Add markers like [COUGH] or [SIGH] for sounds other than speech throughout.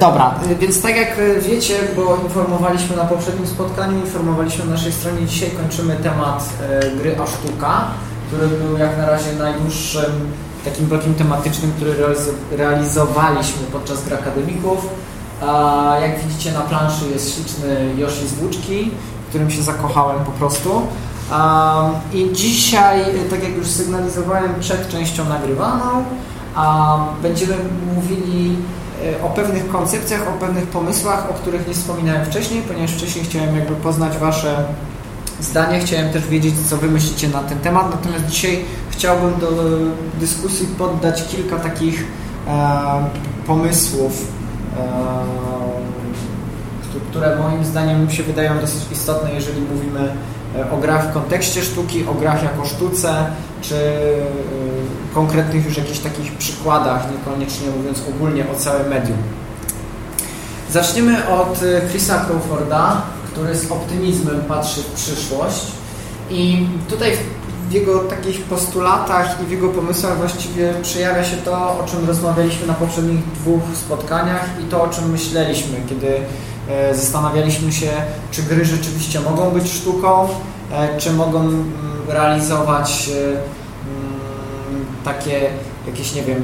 Dobra, y, więc tak jak y, wiecie, bo informowaliśmy na poprzednim spotkaniu, informowaliśmy na naszej stronie, dzisiaj kończymy temat y, gry A Sztuka, który był jak na razie najdłuższym takim blokiem tematycznym, który realizowaliśmy podczas gry akademików. Jak widzicie na planszy jest śliczny Yoshi z Włóczki, którym się zakochałem po prostu. I dzisiaj, tak jak już sygnalizowałem przed częścią nagrywaną, będziemy mówili o pewnych koncepcjach, o pewnych pomysłach, o których nie wspominałem wcześniej, ponieważ wcześniej chciałem jakby poznać Wasze zdanie, chciałem też wiedzieć, co Wy myślicie na ten temat, natomiast dzisiaj chciałbym do dyskusji poddać kilka takich e, pomysłów, e, które moim zdaniem się wydają dosyć istotne, jeżeli mówimy E, o grach w kontekście sztuki, o grach jako sztuce, czy e, konkretnych już jakichś takich przykładach, niekoniecznie mówiąc ogólnie o całym medium. Zaczniemy od e, Chrisa Crawforda, który z optymizmem patrzy w przyszłość i tutaj w jego takich postulatach i w jego pomysłach właściwie przejawia się to, o czym rozmawialiśmy na poprzednich dwóch spotkaniach i to, o czym myśleliśmy, kiedy E, zastanawialiśmy się, czy gry rzeczywiście mogą być sztuką, e, czy mogą mm, realizować e, takie jakieś, nie wiem,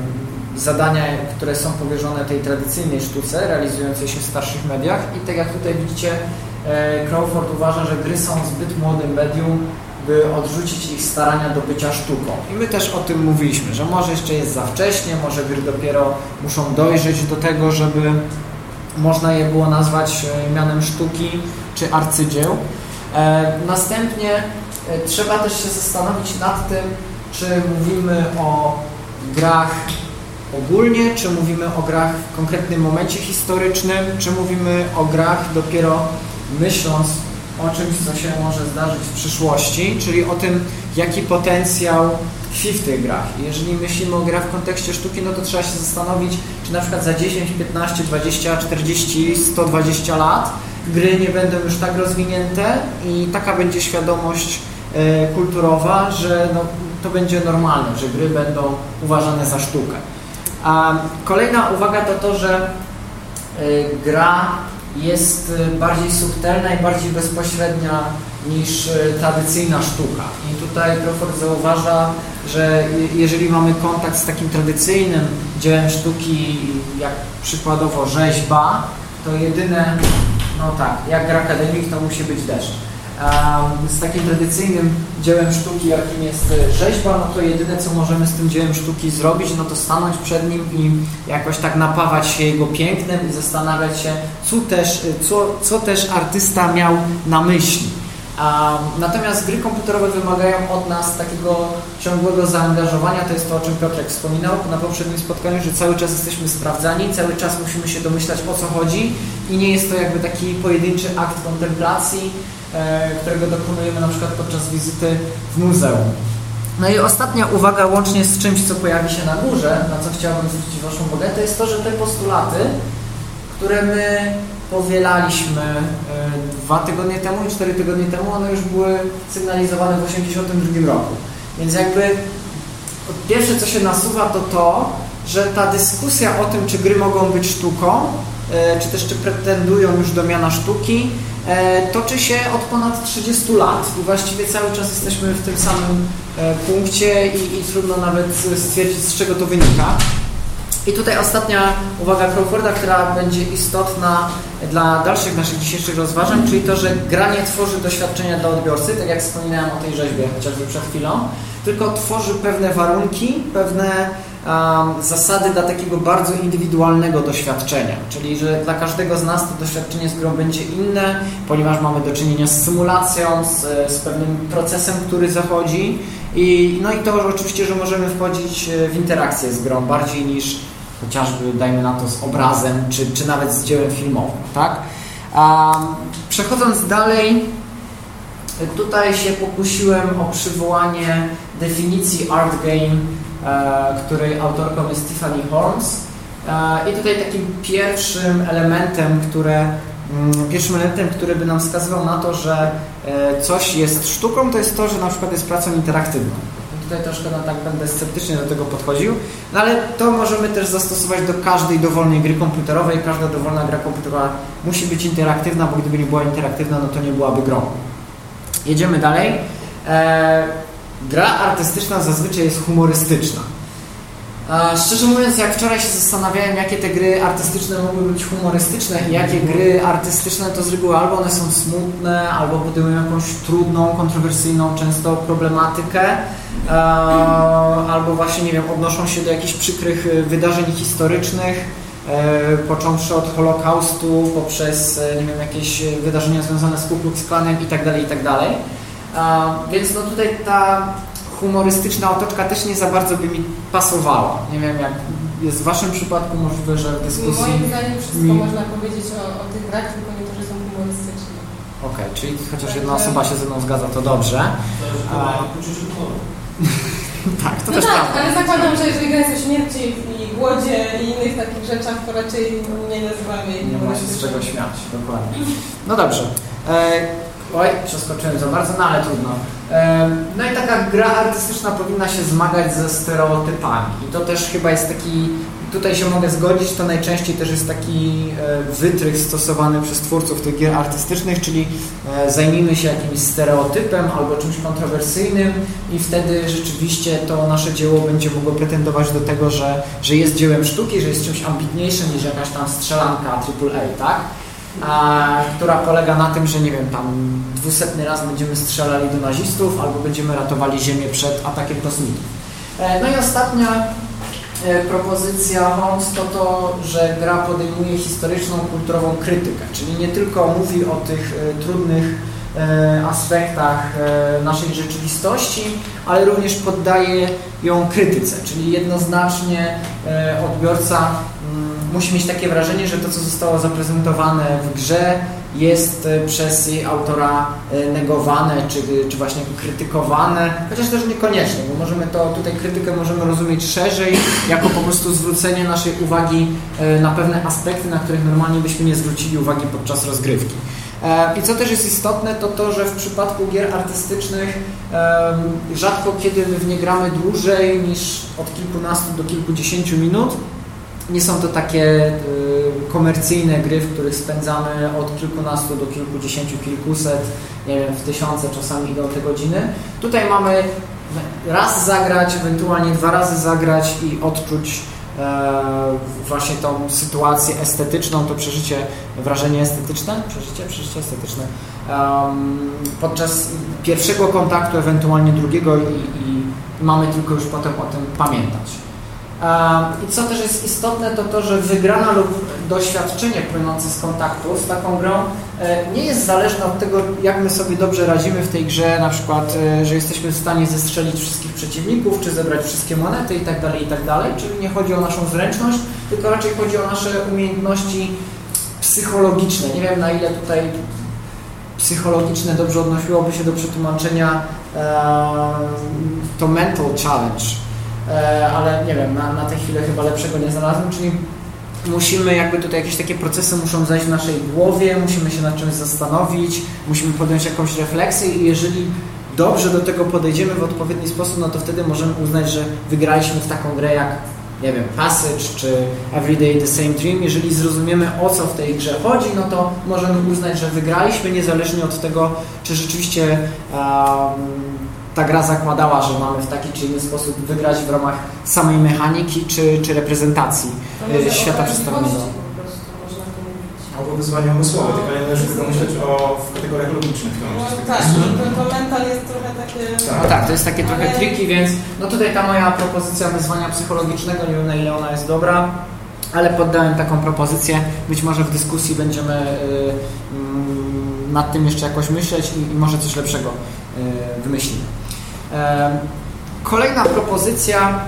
zadania, które są powierzone tej tradycyjnej sztuce, realizującej się w starszych mediach. I tak jak tutaj widzicie, Crawford uważa, że gry są zbyt młodym medium, by odrzucić ich starania do bycia sztuką. I my też o tym mówiliśmy, że może jeszcze jest za wcześnie, może gry dopiero muszą dojrzeć do tego, żeby można je było nazwać e, mianem sztuki czy arcydzieł. E, następnie e, trzeba też się zastanowić nad tym, czy mówimy o grach ogólnie, czy mówimy o grach w konkretnym momencie historycznym, czy mówimy o grach dopiero myśląc o czymś, co się może zdarzyć w przyszłości, czyli o tym, jaki potencjał tkwi w tych grach. jeżeli myślimy o grach w kontekście sztuki, no to trzeba się zastanowić, czy na przykład za 10, 15, 20, 40, 120 lat gry nie będą już tak rozwinięte i taka będzie świadomość e, kulturowa, że no, to będzie normalne, że gry będą uważane za sztukę. A kolejna uwaga to to, że e, gra jest e, bardziej subtelna i bardziej bezpośrednia niż tradycyjna sztuka. I tutaj Crawford zauważa, że jeżeli mamy kontakt z takim tradycyjnym dziełem sztuki, jak przykładowo rzeźba, to jedyne, no tak, jak gra akademik, to musi być deszcz. Z takim tradycyjnym dziełem sztuki, jakim jest rzeźba, no to jedyne, co możemy z tym dziełem sztuki zrobić, no to stanąć przed nim i jakoś tak napawać się jego pięknem i zastanawiać się, co też, co, co też artysta miał na myśli. Natomiast gry komputerowe wymagają od nas takiego ciągłego zaangażowania. To jest to, o czym Piotrek wspominał na poprzednim spotkaniu, że cały czas jesteśmy sprawdzani, cały czas musimy się domyślać o co chodzi i nie jest to jakby taki pojedynczy akt kontemplacji, e, którego dokonujemy na przykład podczas wizyty w muzeum. No i ostatnia uwaga, łącznie z czymś, co pojawi się na górze, na co chciałbym zwrócić Waszą uwagę, to jest to, że te postulaty, które my powielaliśmy e, dwa tygodnie temu i cztery tygodnie temu, one już były sygnalizowane w 1982 roku. Więc jakby pierwsze, co się nasuwa, to to, że ta dyskusja o tym, czy gry mogą być sztuką, e, czy też czy pretendują już do miana sztuki, e, toczy się od ponad 30 lat i właściwie cały czas jesteśmy w tym samym punkcie i, i trudno nawet stwierdzić, z czego to wynika. I tutaj ostatnia uwaga Crawforda, która będzie istotna dla dalszych naszych dzisiejszych rozważań, czyli to, że gra nie tworzy doświadczenia dla odbiorcy, tak jak wspominałem o tej rzeźbie chociażby przed chwilą, tylko tworzy pewne warunki, pewne um, zasady dla takiego bardzo indywidualnego doświadczenia. Czyli, że dla każdego z nas to doświadczenie z grą będzie inne, ponieważ mamy do czynienia z symulacją, z, z pewnym procesem, który zachodzi. I, no i to oczywiście, że możemy wchodzić w interakcję z grą bardziej niż chociażby dajmy na to z obrazem, czy, czy nawet z dziełem filmowym, tak? Przechodząc dalej, tutaj się pokusiłem o przywołanie definicji art game, e, której autorką jest Tiffany Holmes. E, I tutaj takim pierwszym elementem, które, mm, pierwszym elementem, który by nam wskazywał na to, że e, coś jest sztuką, to jest to, że na przykład jest pracą interaktywną. Tutaj troszkę no, tak będę sceptycznie do tego podchodził, no ale to możemy też zastosować do każdej dowolnej gry komputerowej. Każda dowolna gra komputerowa musi być interaktywna, bo gdyby nie była interaktywna, no to nie byłaby grą. Jedziemy dalej. Eee, gra artystyczna zazwyczaj jest humorystyczna. Szczerze mówiąc, jak wczoraj się zastanawiałem, jakie te gry artystyczne mogły być humorystyczne i jakie gry artystyczne, to z reguły albo one są smutne, albo podejmują jakąś trudną, kontrowersyjną często problematykę, albo właśnie, nie wiem, odnoszą się do jakichś przykrych wydarzeń historycznych, e, począwszy od Holokaustu, poprzez, e, nie wiem, jakieś wydarzenia związane z Ku Klux Klanem itd., tak itd. Tak więc no tutaj ta humorystyczna otoczka też nie za bardzo by mi pasowała. Nie wiem, jak jest w Waszym przypadku możliwe, że w dyskusji... Moim zdaniem wszystko mi... można powiedzieć o, o tych grach, tylko nie to, że są humorystyczne. Okej, okay, czyli chociaż jedna osoba się ze mną zgadza, to dobrze. A... [LAUGHS] tak, to no też tak, prawda. ale zakładam, że jeżeli gra jest o śmierci i głodzie i innych takich rzeczach, to raczej nie nazywamy Nie ma się z czego śmiać, dokładnie. No dobrze. E Oj, przeskoczyłem za bardzo, no ale trudno. No i taka gra artystyczna powinna się zmagać ze stereotypami. I to też chyba jest taki, tutaj się mogę zgodzić, to najczęściej też jest taki e, wytrych stosowany przez twórców tych gier artystycznych, czyli e, zajmijmy się jakimś stereotypem albo czymś kontrowersyjnym i wtedy rzeczywiście to nasze dzieło będzie mogło pretendować do tego, że, że jest dziełem sztuki, że jest czymś ambitniejszym niż jakaś tam strzelanka AAA, tak? A, która polega na tym, że nie wiem, tam dwusetny raz będziemy strzelali do nazistów albo będziemy ratowali Ziemię przed atakiem kosmitów. E, no i ostatnia e, propozycja Holmes to to, że gra podejmuje historyczną, kulturową krytykę, czyli nie tylko mówi o tych e, trudnych aspektach naszej rzeczywistości, ale również poddaje ją krytyce, czyli jednoznacznie odbiorca musi mieć takie wrażenie, że to, co zostało zaprezentowane w grze, jest e, przez jej autora e, negowane, czy, czy właśnie krytykowane, chociaż też niekoniecznie, bo możemy to, tutaj krytykę możemy rozumieć szerzej, jako po prostu zwrócenie naszej uwagi e, na pewne aspekty, na których normalnie byśmy nie zwrócili uwagi podczas rozgrywki. I co też jest istotne, to to, że w przypadku gier artystycznych rzadko kiedy my w nie gramy dłużej niż od kilkunastu do kilkudziesięciu minut, nie są to takie y, komercyjne gry, w których spędzamy od kilkunastu do kilkudziesięciu, kilkuset, nie wiem, w tysiące czasami do te godziny. Tutaj mamy raz zagrać, ewentualnie dwa razy zagrać i odczuć e, właśnie tą sytuację estetyczną, to przeżycie, wrażenie estetyczne, przeżycie, przeżycie estetyczne podczas pierwszego kontaktu, ewentualnie drugiego i, i mamy tylko już potem o tym pamiętać. I co też jest istotne, to to, że wygrana lub doświadczenie płynące z kontaktu z taką grą e, nie jest zależne od tego, jak my sobie dobrze radzimy w tej grze, na przykład, e, że jesteśmy w stanie zestrzelić wszystkich przeciwników, czy zebrać wszystkie monety itd., tak itd., tak czyli nie chodzi o naszą zręczność, tylko raczej chodzi o nasze umiejętności psychologiczne. Nie wiem, na ile tutaj psychologiczne dobrze odnosiłoby się do przetłumaczenia to mental challenge, ale nie wiem, na, na tę chwilę chyba lepszego nie znalazłem, czyli musimy jakby tutaj jakieś takie procesy muszą zajść w naszej głowie, musimy się nad czymś zastanowić, musimy podjąć jakąś refleksję i jeżeli dobrze do tego podejdziemy w odpowiedni sposób, no to wtedy możemy uznać, że wygraliśmy w taką grę jak nie wiem, Passage czy Everyday the Same Dream, jeżeli zrozumiemy o co w tej grze chodzi, no to możemy uznać, że wygraliśmy niezależnie od tego, czy rzeczywiście um, ta gra zakładała, że mamy w taki czy inny sposób wygrać w ramach samej mechaniki czy, czy reprezentacji e, świata przedstawionego. Albo wyzwania umysłowe, tylko nie należy tylko myśleć o, w kategoriach logicznych. No, tak, to, to mental jest trochę takie... Tak. No tak, to jest takie trochę triki, więc no tutaj ta moja propozycja wyzwania psychologicznego, nie wiem na ile ona jest dobra, ale poddałem taką propozycję. Być może w dyskusji będziemy y, y, nad tym jeszcze jakoś myśleć i, i może coś lepszego y, wymyślimy. Kolejna propozycja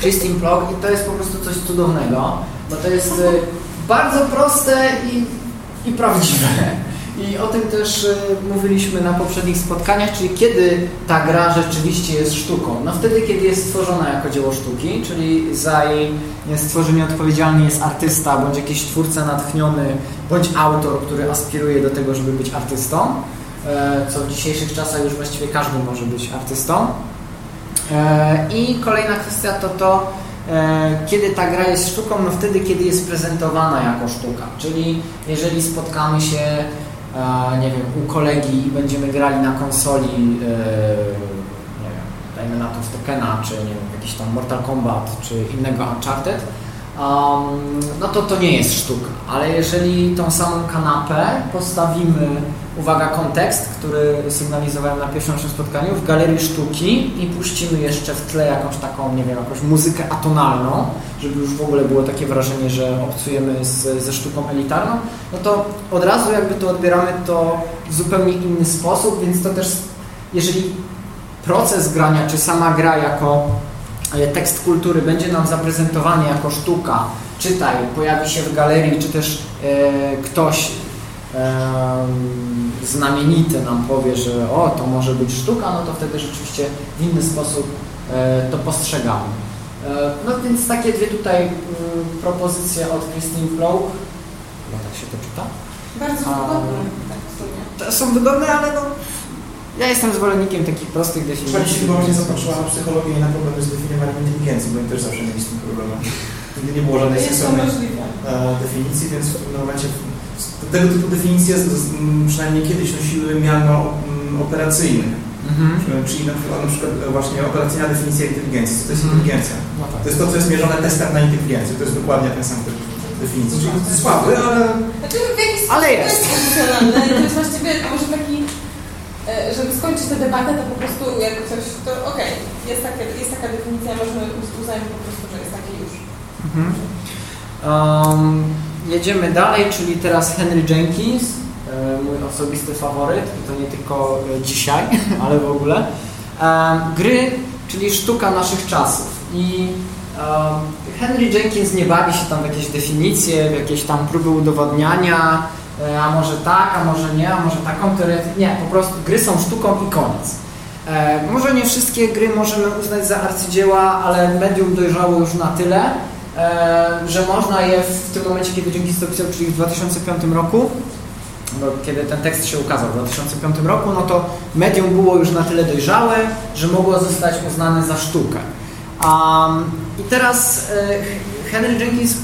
Christine Plog i to jest po prostu coś cudownego, bo to jest y, bardzo proste i, i prawdziwe. I o tym też y, mówiliśmy na poprzednich spotkaniach, czyli kiedy ta gra rzeczywiście jest sztuką. No wtedy, kiedy jest stworzona jako dzieło sztuki, czyli za jej stworzenie odpowiedzialny jest artysta, bądź jakiś twórca natchniony, bądź autor, który aspiruje do tego, żeby być artystą. E, co w dzisiejszych czasach już właściwie każdy może być artystą. E, I kolejna kwestia to to, e, kiedy ta gra jest sztuką, no wtedy, kiedy jest prezentowana jako sztuka. Czyli jeżeli spotkamy się, nie wiem, u kolegi i będziemy grali na konsoli, nie wiem, dajmy na to w Tokena, czy nie wiem, jakiś tam Mortal Kombat, czy innego Uncharted, um, no to to nie jest sztuka. Ale jeżeli tą samą kanapę postawimy uwaga, kontekst, który sygnalizowałem na pierwszym naszym spotkaniu, w galerii sztuki i puścimy jeszcze w tle jakąś taką, nie wiem, jakąś muzykę atonalną, żeby już w ogóle było takie wrażenie, że obcujemy z, ze sztuką elitarną, no to od razu jakby to odbieramy to w zupełnie inny sposób, więc to też, jeżeli proces grania, czy sama gra jako tekst kultury będzie nam zaprezentowany jako sztuka, czytaj, pojawi się w galerii, czy też e, ktoś znamienity nam powie, że o, to może być sztuka, no to wtedy rzeczywiście w inny sposób e, to postrzegamy. E, no więc takie dwie tutaj propozycje od Christine Flow. No tak się to czyta? Bardzo wygodne, tak w sumie. Są wygodne, ale no ja jestem zwolennikiem takich prostych definicji. Pani się właśnie zapatrzyła na psychologię i na problemy z definiowaniem inteligencji, bo oni też zawsze mieli z tym problemem. Nigdy nie było żadnej sensownej definicji, więc w pewnym momencie tego typu definicje przynajmniej kiedyś nosiły miano operacyjne. Mhm. Czyli na przykład, na przykład właśnie operacyjna definicja inteligencji. Co to jest mhm. inteligencja? No tak. To jest to, co jest mierzone testem na inteligencję. To jest dokładnie ten sam typ definicji. Czyli to jest słaby, ale... Znaczy, w jakiś ale jest. funkcjonalne. To jest właściwie może taki, e, żeby skończyć tę debatę, to po prostu jak coś, to okej, okay, jest, taka, jest taka definicja, możemy uznać po prostu, że jest takie już. Mhm. Um, jedziemy dalej, czyli teraz Henry Jenkins, e, mój osobisty faworyt, i to nie tylko e, dzisiaj, [LAUGHS] ale w ogóle. E, gry, czyli sztuka naszych czasów. I Henry Jenkins nie bawi się tam w jakieś definicje, w jakieś tam próby udowodniania, a może tak, a może nie, a może taką teorię. Nie, po prostu gry są sztuką i koniec. może nie wszystkie gry możemy uznać za arcydzieła, ale medium dojrzało już na tyle, E, że można je w tym momencie, kiedy Jenkins to czyli w 2005 roku, no, kiedy ten tekst się ukazał w 2005 roku, no to medium było już na tyle dojrzałe, że mogło zostać uznane za sztukę. Um, I teraz e, Henry Jenkins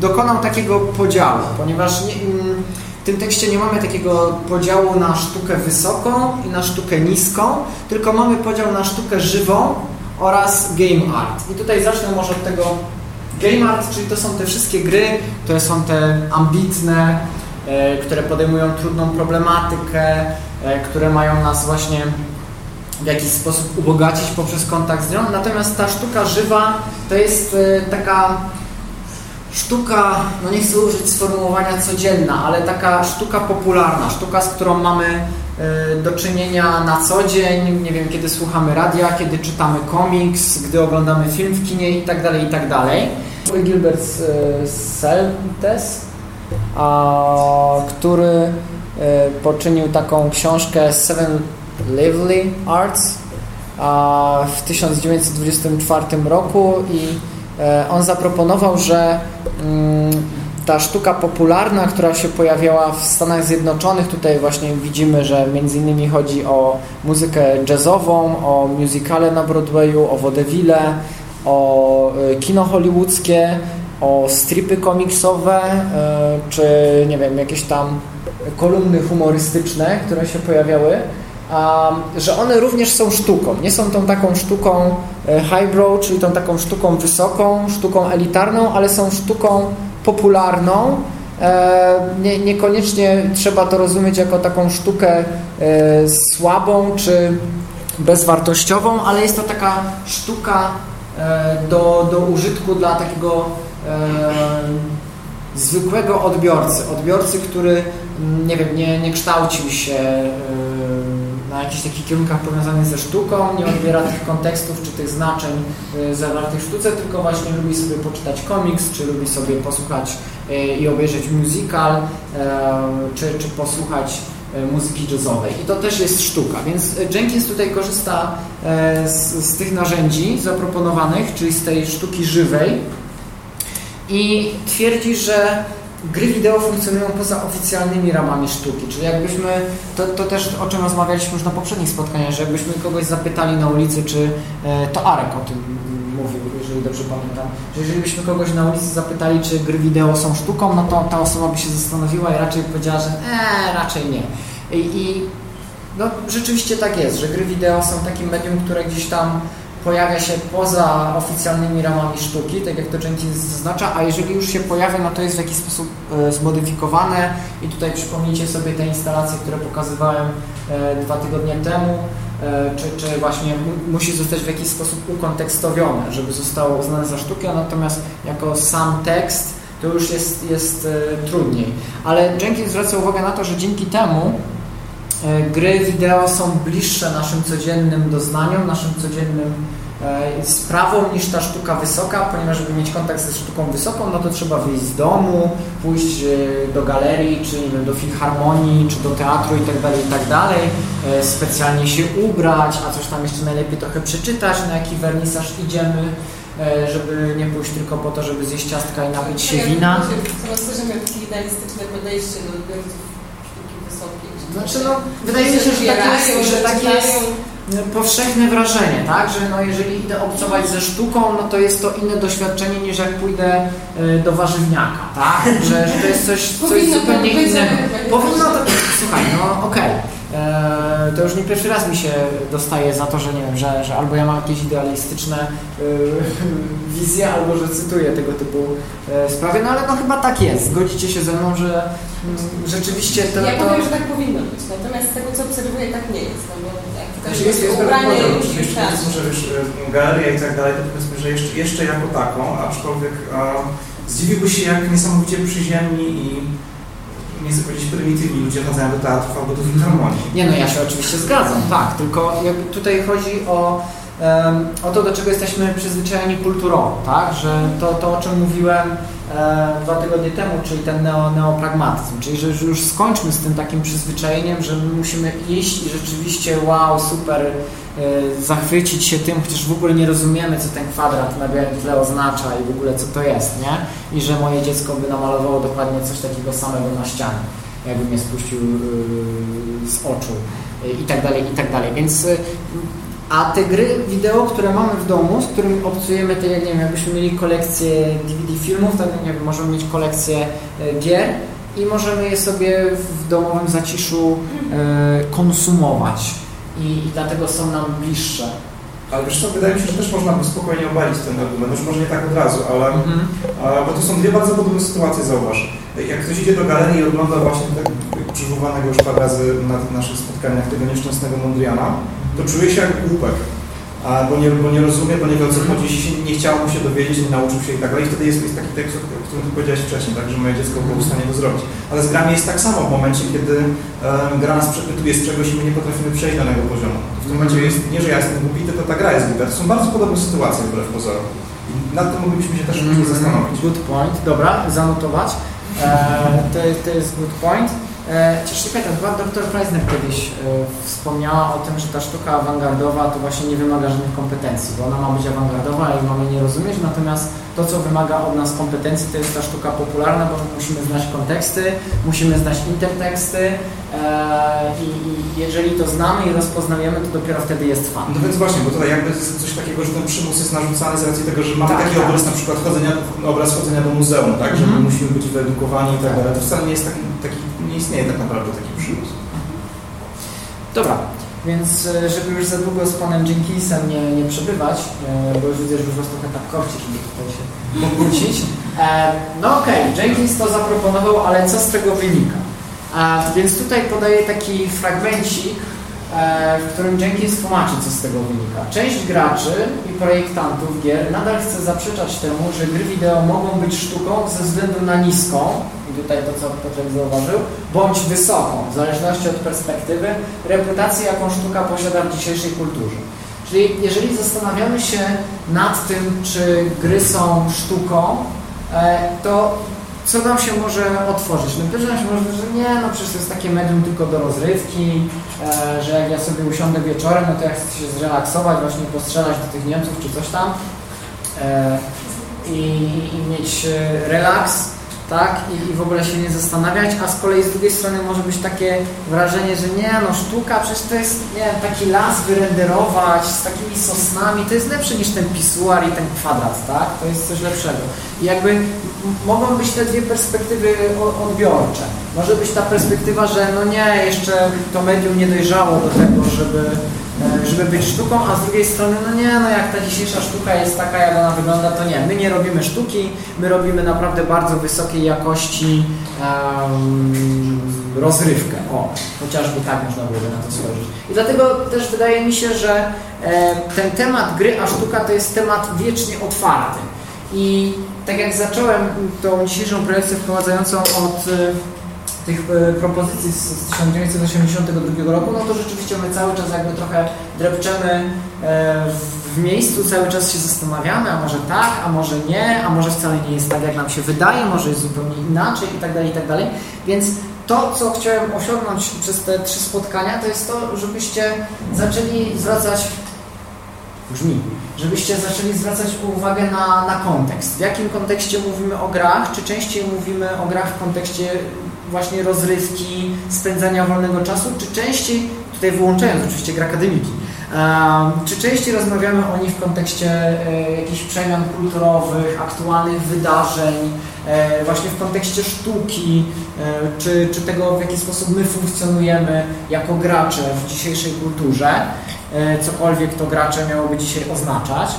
dokonał takiego podziału, ponieważ nie, mm, w tym tekście nie mamy takiego podziału na sztukę wysoką i na sztukę niską, tylko mamy podział na sztukę żywą oraz game art. I tutaj zacznę może od tego Game art, czyli to są te wszystkie gry, które są te ambitne, e, które podejmują trudną problematykę, e, które mają nas właśnie w jakiś sposób ubogacić poprzez kontakt z nią. Natomiast ta sztuka żywa to jest e, taka sztuka, no nie chcę użyć sformułowania codzienna, ale taka sztuka popularna, sztuka, z którą mamy do czynienia na co dzień, nie wiem, kiedy słuchamy radia, kiedy czytamy komiks, gdy oglądamy film w kinie itd., tak itd. Tak Gilbert Seltes, który e, poczynił taką książkę Seven Lively Arts w 1924 roku i e, on zaproponował, że mm, ta sztuka popularna, która się pojawiała w Stanach Zjednoczonych, tutaj właśnie widzimy, że między innymi chodzi o muzykę jazzową, o musicale na Broadwayu, o vaudeville, o e, kino hollywoodzkie, o stripy komiksowe, e, czy nie wiem, jakieś tam kolumny humorystyczne, które się pojawiały, że one również są sztuką. Nie są tą taką sztuką e, highbrow, czyli tą taką sztuką wysoką, sztuką elitarną, ale są sztuką popularną. Nie, niekoniecznie trzeba to rozumieć jako taką sztukę słabą czy bezwartościową, ale jest to taka sztuka E, do, do użytku dla takiego e, zwykłego odbiorcy. Odbiorcy, który mm, nie wiem, nie, nie kształcił się e, na jakichś takich kierunkach powiązanych ze sztuką, nie odbiera tych kontekstów czy tych znaczeń zawartych w sztuce, tylko właśnie lubi sobie poczytać komiks, czy lubi sobie posłuchać i obejrzeć musical, czy, czy posłuchać E, muzyki jazzowej. I to też jest sztuka, więc Jenkins tutaj korzysta e, z, z tych narzędzi zaproponowanych, czyli z tej sztuki żywej i twierdzi, że gry wideo funkcjonują poza oficjalnymi ramami sztuki, czyli jakbyśmy, to, to też o czym rozmawialiśmy już na poprzednich spotkaniach, że jakbyśmy kogoś zapytali na ulicy, czy e, to Arek o tym mówił, jeżeli dobrze pamiętam, że jeżeli byśmy kogoś na ulicy zapytali, czy gry wideo są sztuką, no to ta osoba by się zastanowiła i raczej powiedziała, że eee, raczej nie. I, i no, rzeczywiście tak jest, że gry wideo są takim medium, które gdzieś tam pojawia się poza oficjalnymi ramami sztuki, tak jak to Jenkins zaznacza, a jeżeli już się pojawia, no to jest w jakiś sposób e, zmodyfikowane i tutaj przypomnijcie sobie te instalacje, które pokazywałem e, dwa tygodnie temu, e, czy, czy właśnie musi zostać w jakiś sposób ukontekstowione, żeby zostało uznane za sztukę, natomiast jako sam tekst to już jest, jest trudniej. Ale Jenkins zwraca uwagę na to, że dzięki temu gry wideo są bliższe naszym codziennym doznaniom, naszym codziennym E, sprawą niż ta sztuka wysoka, ponieważ żeby mieć kontakt ze sztuką wysoką, no to trzeba wyjść z domu, pójść e, do galerii, czy nie wiem, do filharmonii, czy do teatru itd., tak itd., tak e, specjalnie się ubrać, a coś tam jeszcze najlepiej trochę przeczytać, na jaki wernisaż idziemy, żeby nie pójść tylko po to, żeby zjeść ciastka i napić się wina. Że miał takie idealistyczne podejście do. Znaczy no, wydaje mi się, że tak jest, że tak jest powszechne wrażenie, tak? Że no jeżeli idę obcować ze sztuką, no to jest to inne doświadczenie niż jak pójdę e, do warzywniaka, tak? Że, że to jest coś, coś zupełnie innego. Powinno to... Słuchaj, no okej. Okay. E, to już nie pierwszy raz mi się dostaje za to, że nie wiem, że, że albo ja mam jakieś idealistyczne e, [LAUGHS] wizje, albo że cytuję tego typu e, sprawy, no ale no chyba tak jest. Zgodzicie się ze mną, że mm, rzeczywiście to... Ja powiem, że tak powinno być, natomiast z tego co obserwuję tak nie jest, no bo jak ktoś jest, jest ubranie Oczywiście, że wiesz, galeria i tak dalej, to powiedzmy, że jeszcze, jeszcze jako taką, aczkolwiek a, zdziwiłby się jak niesamowicie przyziemni i nie chcę powiedzieć prymitywni ludzie chodzają do teatrów albo do filharmonii. Nie no, ja się oczywiście zgadzam, tak, tylko tutaj chodzi o, o to, do czego jesteśmy przyzwyczajeni kulturowo, tak, że to, to o czym mówiłem e, dwa tygodnie temu, czyli ten neo, neopragmatyzm, czyli że już skończmy z tym takim przyzwyczajeniem, że my musimy iść i rzeczywiście wow, super, e, zachwycić się tym, chociaż w ogóle nie rozumiemy, co ten kwadrat na białym tle oznacza i w ogóle co to jest, nie? I że moje dziecko by namalowało dokładnie coś takiego samego na ścianie, jakby mnie spuścił e, z oczu i tak dalej, i tak dalej. Więc a te gry wideo, które mamy w domu, z którymi obcujemy, tak jak nie wiem, jakbyśmy mieli kolekcję DVD filmów, tak nie wiem, możemy mieć kolekcję e, gier i możemy je sobie w domowym zaciszu e, konsumować. I, I, dlatego są nam bliższe. Ale wiesz co, wydaje mi się, że też można by spokojnie obalić ten argument, już może nie tak od razu, ale mhm. bo to są dwie bardzo podobne sytuacje, zauważ. Jak ktoś idzie do galerii i ogląda właśnie tak przywołanego już parę razy na tych naszych spotkaniach tego nieszczęsnego Mondriana, to czuje się jak głupek. Bo nie, bo nie rozumie, bo nie wie o co chodzi, nie chciało mu się dowiedzieć, nie nauczył się i tak dalej. I wtedy jest, jest taki tekst, o którym ty powiedziałeś wcześniej, tak, że moje dziecko było w stanie to zrobić. Ale z grami jest tak samo w momencie, kiedy um, gra nas przepytuje z czegoś i my nie potrafimy przejść danego poziomu. W tym momencie jest nie, że ja jestem głupi, to ta gra jest głupia. To są bardzo podobne sytuacje wbrew pozorom. I nad tym moglibyśmy się też mm, zastanowić. Good point. Dobra, zanotować. E, to, to jest good point. E, Chociaż nie pamiętam, chyba dr Preisner kiedyś e, wspomniała o tym, że ta sztuka awangardowa to właśnie nie wymaga żadnych kompetencji, bo ona ma być awangardowa i mamy nie rozumieć, natomiast to, co wymaga od nas kompetencji, to jest ta sztuka popularna, bo musimy znać konteksty, musimy znać interteksty e, i, jeżeli to znamy i rozpoznajemy, to dopiero wtedy jest fan. No więc właśnie, bo tutaj jakby coś takiego, że ten przymus jest narzucany z racji tego, że mamy tak, taki tak. obraz na przykład chodzenia, obraz chodzenia do muzeum, tak, że mm -hmm. musimy być wyedukowani i tak dalej. To wcale nie jest taki, taki nie istnieje tak naprawdę taki przymus. Dobra, więc e, żeby już za długo z panem Jenkinsem nie, nie przebywać, e, bo już widzę, że już was trochę tak korci, żeby tutaj się pokłócić. E, no okej, okay, Jenkins to zaproponował, ale co z tego wynika? Więc tutaj podaję taki fragmencik, w którym Jenkins tłumaczy, co z tego wynika. Część graczy i projektantów gier nadal chce zaprzeczać temu, że gry wideo mogą być sztuką ze względu na niską, i tutaj to, co Piotrek zauważył, bądź wysoką, w zależności od perspektywy, reputację, jaką sztuka posiada w dzisiejszej kulturze. Czyli jeżeli zastanawiamy się nad tym, czy gry są sztuką, e, to co nam się może otworzyć? No pierwsze nam się może, że nie, no przecież to jest takie medium tylko do rozrywki, e, że jak ja sobie usiądę wieczorem, no to ja chcę się zrelaksować, właśnie postrzelać do tych Niemców czy coś tam e, i, i, mieć relaks, tak? I, I, w ogóle się nie zastanawiać, a z kolei z drugiej strony może być takie wrażenie, że nie, no sztuka, przecież to jest, nie taki las wyrenderować z takimi sosnami, to jest lepsze niż ten pisuar i ten kwadrat, tak? To jest coś lepszego. I jakby mogą być te dwie perspektywy odbiorcze. Może być ta perspektywa, że no nie, jeszcze to medium nie dojrzało do tego, żeby żeby być sztuką, a z drugiej strony, no nie, no jak ta dzisiejsza sztuka jest taka, jak ona wygląda, to nie. My nie robimy sztuki, my robimy naprawdę bardzo wysokiej jakości um, rozrywkę. O, chociażby tak można byłoby na to spojrzeć. I dlatego też wydaje mi się, że e, ten temat gry a sztuka to jest temat wiecznie otwarty. I tak jak zacząłem tą dzisiejszą projekcję wprowadzającą od tych e, propozycji z 1982 roku, no to rzeczywiście my cały czas jakby trochę drepczemy e, w miejscu, cały czas się zastanawiamy, a może tak, a może nie, a może wcale nie jest tak, jak nam się wydaje, może jest zupełnie inaczej i tak dalej, i tak dalej. Więc to, co chciałem osiągnąć przez te trzy spotkania, to jest to, żebyście zaczęli zwracać brzmi, żebyście zaczęli zwracać uwagę na, na kontekst. W jakim kontekście mówimy o grach? Czy częściej mówimy o grach w kontekście właśnie rozrywki, spędzania wolnego czasu, czy częściej, tutaj wyłączając oczywiście gra akademiki, czy częściej rozmawiamy o nich w kontekście e, jakichś przemian kulturowych, aktualnych wydarzeń, e, właśnie w kontekście sztuki, e, czy, czy tego, w jaki sposób my funkcjonujemy jako gracze w dzisiejszej kulturze, cokolwiek to gracze miałoby dzisiaj oznaczać.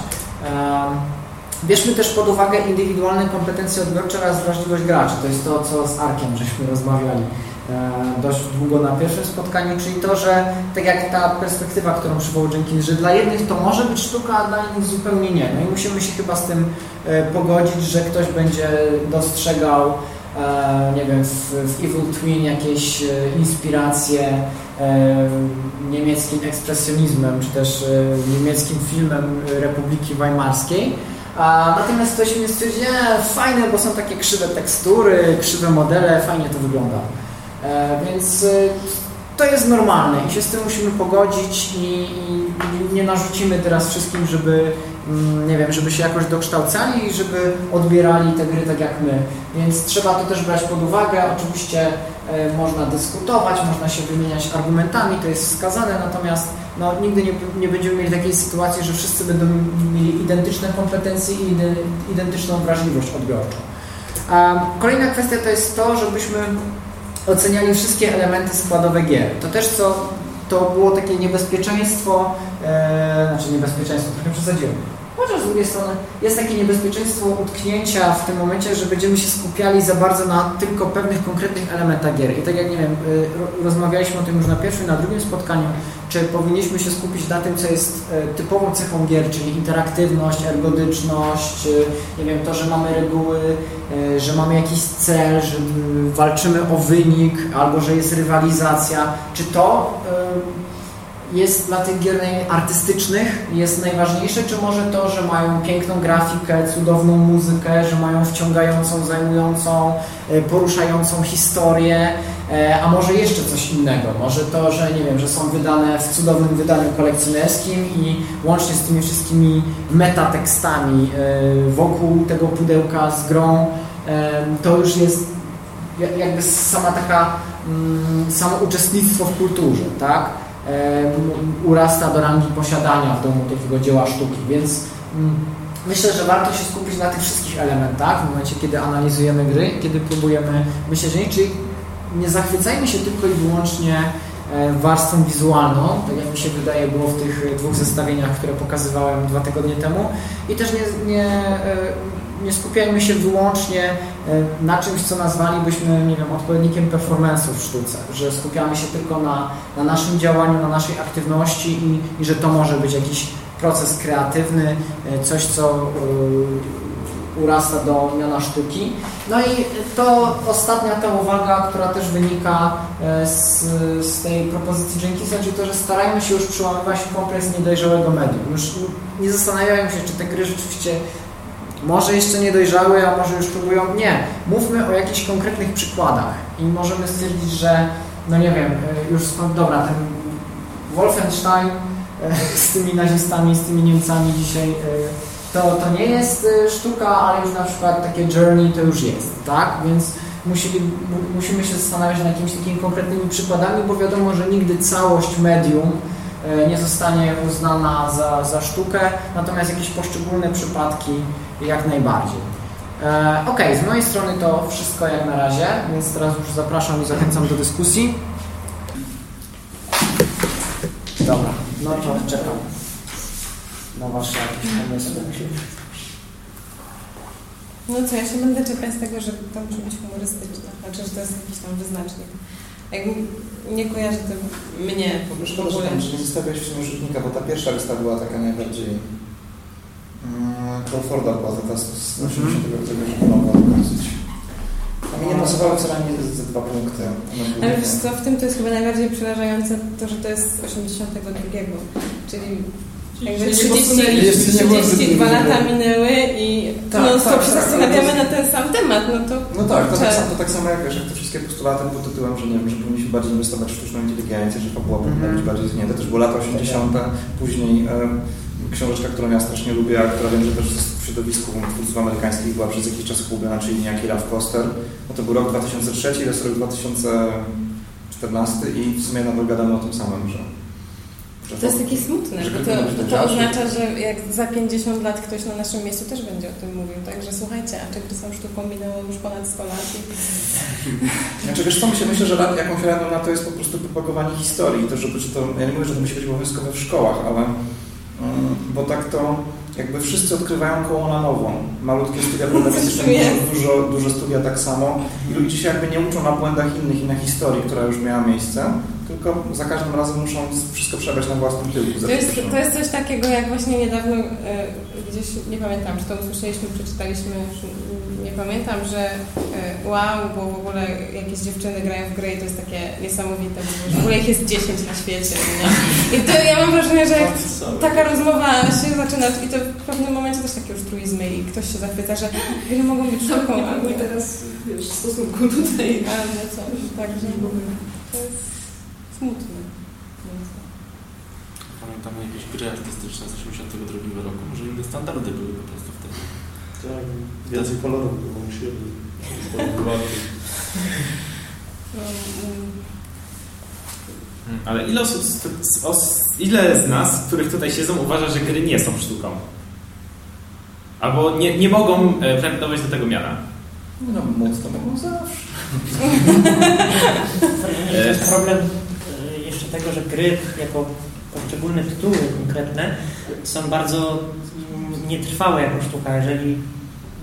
Bierzmy też pod uwagę indywidualne kompetencje odbiorcze oraz wrażliwość graczy. To jest to, co z Arkiem żeśmy rozmawiali e, dość długo na pierwszym spotkaniu, czyli to, że tak jak ta perspektywa, którą przywołał Jenkins, że dla jednych to może być sztuka, a dla innych zupełnie nie. No i musimy się chyba z tym e, pogodzić, że ktoś będzie dostrzegał e, nie wiem, w, Evil Twin jakieś inspiracje niemieckim ekspresjonizmem, czy też niemieckim filmem Republiki Weimarskiej, a natomiast ktoś mi stwierdzi, nie, fajne, bo są takie krzywe tekstury, krzywe modele, fajnie to wygląda. E, więc e, to jest normalne i się z tym musimy pogodzić i, i, nie narzucimy teraz wszystkim, żeby, mm, nie wiem, żeby się jakoś dokształcali i żeby odbierali te gry tak jak my. Więc trzeba to też brać pod uwagę. Oczywiście e, można dyskutować, można się wymieniać argumentami, to jest wskazane, natomiast no, nigdy nie, nie będziemy mieli takiej sytuacji, że wszyscy będą mieli identyczne kompetencje i identyczną wrażliwość odbiorczą. Kolejna kwestia to jest to, żebyśmy oceniali wszystkie elementy składowe gier. To też co, to było takie niebezpieczeństwo, e, znaczy niebezpieczeństwo, trochę przesadziłem, Chociaż z drugiej strony jest takie niebezpieczeństwo utknięcia w tym momencie, że będziemy się skupiali za bardzo na tylko pewnych konkretnych elementach gier. I tak jak nie wiem, y, rozmawialiśmy o tym już na pierwszym na drugim spotkaniu, czy powinniśmy się skupić na tym, co jest y, typową cechą gier, czyli interaktywność, ergodyczność, nie wiem, to, że mamy reguły, y, że mamy jakiś cel, że walczymy o wynik, albo że jest rywalizacja. Czy to jest dla tych gier artystycznych jest najważniejsze, czy może to, że mają piękną grafikę, cudowną muzykę, że mają wciągającą, zajmującą, e, poruszającą historię, e, a może jeszcze coś innego. Może to, że nie wiem, że są wydane w cudownym wydaniu kolekcjonerskim i łącznie z tymi wszystkimi metatekstami e, wokół tego pudełka z grą, to już jest jakby sama taka, mm, samo uczestnictwo w kulturze, tak? Urasta do rangi posiadania w domu takiego dzieła sztuki, więc mm, myślę, że warto się skupić na tych wszystkich elementach w momencie, kiedy analizujemy gry, kiedy próbujemy myśleć o czyli nie zachwycajmy się tylko i wyłącznie e, warstwą wizualną, tak jak mi się wydaje było w tych dwóch zestawieniach, które pokazywałem dwa tygodnie temu. I też nie, nie e, nie skupiajmy się wyłącznie e, na czymś, co nazwalibyśmy, nie wiem, odpowiednikiem performance'u w sztuce, że skupiamy się tylko na, na naszym działaniu, na naszej aktywności i, i że to może być jakiś proces kreatywny, e, coś, co e, urasta do miana sztuki. No i to ostatnia ta uwaga, która też wynika z, z tej propozycji Jenkinsa, czyli to, że starajmy się już przełamywać kompleks niedojrzałego medium. Już nie zastanawiają się, czy te gry rzeczywiście może jeszcze nie dojrzały, a może już próbują. Nie. Mówmy o jakichś konkretnych przykładach i możemy stwierdzić, że no nie wiem, e, już skąd, dobra, ten Wolfenstein e, [LAUGHS] z tymi nazistami, z tymi Niemcami dzisiaj e, to, to nie jest sztuka, ale już na przykład takie journey to już jest, tak? Więc musimy, musimy się zastanawiać nad jakimiś takimi konkretnymi przykładami, bo wiadomo, że nigdy całość medium nie zostanie uznana za, za sztukę, natomiast jakieś poszczególne przypadki jak najbardziej. E, ok, z mojej strony to wszystko jak na razie, więc teraz już zapraszam i zachęcam do dyskusji. Dobra, no to czekam na Wasze jakieś pomysły. No co, ja się będę czepiać z tego, że to musi być humorystyczne, znaczy, że to jest jakiś tam wyznacznik. Jakby nie kojarzy to mnie po prostu. Szkoda, że, nie zostawiałeś w sumie rzutnika, bo ta pierwsza lista była taka najbardziej Crawforda była ta z 80 roku, że mogła dokończyć. A mi nie pasowały co najmniej ze dwa punkty. Ale wiesz co, w tym to jest chyba najbardziej przerażające to, że to jest z 82, czyli jakby 30, 32 lata minęły i tak, no stop tak, się tak, zastanawiamy na ten sam temat, no to... No tak, to, tak, to tak samo jak wiesz, jak te wszystkie postulaty pod tytułem, że nie wiem, że powinniśmy bardziej inwestować w sztuczną inteligencję, że fabuła powinna być bardziej zwinięta. Też było lata 80., później książeczka, którą ja strasznie lubię, a która wiem, że też w środowisku twórców amerykańskich była przez jakiś czas chłubiona, czyli niejaki Ralph Koster. No to był rok 2003, jest rok 2014 i w sumie nadal gadamy o tym samym, że to jest takie smutne, bo to, to, to oznacza, że jak za 50 lat ktoś na naszym miejscu też będzie o tym mówił. Także słuchajcie, a czy gdy są sztuką minęło już ponad 100 lat? I... Znaczy wiesz co, myślę, że rad, jakąś radą na to jest po prostu propagowanie historii. To, żeby, to, ja nie mówię, że to musi być obowiązkowe w szkołach, ale bo tak to jakby wszyscy odkrywają koło na nowo. Malutkie studia [LAUGHS] programistyczne, dużo, dużo studia tak samo. I ludzie się jakby nie uczą na błędach innych i na historii, która już miała miejsce, tylko za każdym razem muszą wszystko przebrać na własnym tyłku. To jest, to jest coś takiego, jak właśnie niedawno e, gdzieś, nie pamiętam, czy to usłyszeliśmy, przeczytaliśmy, nie pamiętam, że e, wow, bo w ogóle jakieś dziewczyny grają w grę i to jest takie niesamowite, bo w ogóle ich jest 10 na świecie. Nie? I to ja mam wrażenie, że jak taka rozmowa się zaczyna i to w pewnym momencie też takie już truizmy i ktoś się zachwyca, że gry mogą być sztuką. Nie teraz wiesz, w stosunku tutaj. Ale co, także to jest smutny. Pamiętam jakieś gry artystyczne z 82 roku, może inne standardy były po prostu wtedy. Tak, więcej kolorów było u siebie. Hmm, ale ile osób, ile z nas, których tutaj siedzą, uważa, że gry nie są sztuką? Albo nie, nie mogą e, pretendować do tego miana? No, mocno mogą zawsze. [LAUGHS] To jest problem tego, że gry jako poszczególne tytuły konkretne są bardzo nietrwałe jako sztuka. Jeżeli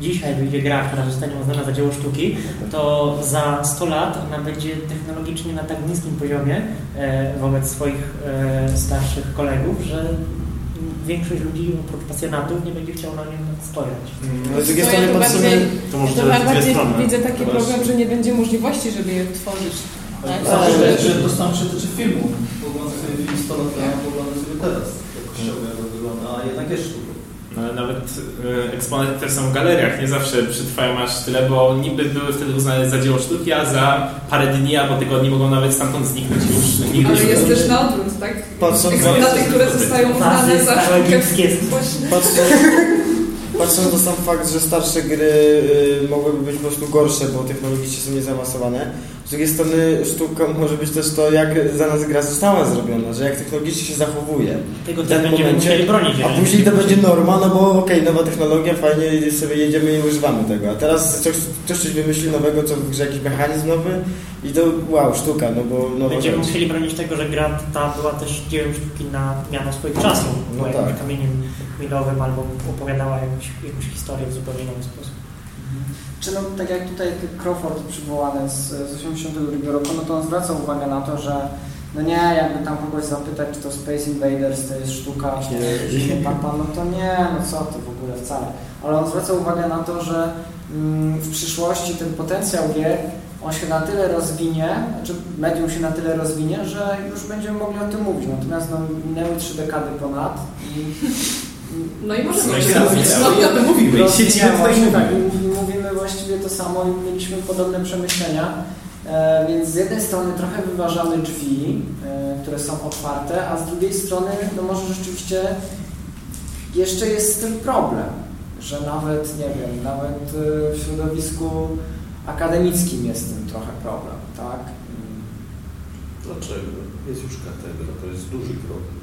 dzisiaj wyjdzie gra, która zostanie uznana za dzieło sztuki, to za 100 lat ona będzie technologicznie na tak niskim poziomie e, wobec swoich e, starszych kolegów, że większość ludzi oprócz pasjonatów nie będzie chciał na nim stojąć. No, z drugiej strony patrzymy... To może ja bardziej widzę taki problem, że nie będzie możliwości, żeby je tworzyć. Tak, tak, że, to samo się tyczy filmu. Oglądam sobie film 100 lat temu, oglądam sobie teraz jak to wygląda, a jednak jest sztuką. No, ale nawet y, eksponaty, które są w galeriach, nie zawsze przetrwają aż tyle, bo niby były wtedy uznane za dzieło sztuki, a za parę dni albo tygodni mogą nawet stamtąd zniknąć już. Nigdy Ale jest też na odwrót, tak? Eksponaty, które zostają uznane za sztukę. Patrząc na sam fakt, że starsze gry y, mogłyby być po prostu gorsze, bo technologicznie są niezaawansowane, z drugiej strony sztuką może być też to, jak za nas gra została zrobiona, że jak technologicznie się zachowuje. Tego też będziemy musieli bronić. A później to będzie norma, no bo okej, okay, nowa technologia, fajnie sobie jedziemy i używamy tego. A teraz ktoś, ktoś coś wymyśli nowego, co w grze jakiś mechanizm nowy i to wow, sztuka, no bo... No będziemy musieli bronić tego, że gra ta była też dziełem sztuki na miano swoich czasów. No tak. kamieniem milowym albo opowiadała jakąś, jakąś historię w zupełnie inny sposób. Czy no, tak jak tutaj Crawford przywołany z, z 82 roku, no to on zwraca uwagę na to, że no nie, jakby tam kogoś zapytać, czy to Space Invaders to jest sztuka, czy, pan, pan, no to nie, no co ty w ogóle wcale. Ale on zwraca uwagę na to, że mm, w przyszłości ten potencjał gier, on się na tyle rozwinie, znaczy medium się na tyle rozwinie, że już będziemy mogli o tym mówić. Natomiast no, minęły trzy dekady ponad i no i możemy no. No, o tym mówimy. I siedzimy tutaj tak, mówimy właściwie to samo i mieliśmy podobne przemyślenia. E, więc z jednej strony trochę wyważamy drzwi, e, które są otwarte, a z drugiej strony no może rzeczywiście jeszcze jest z tym problem że nawet, nie wiem, nawet y, w środowisku akademickim jest z tym trochę problem, tak? Dlaczego? Jest już katedra, to jest duży krok.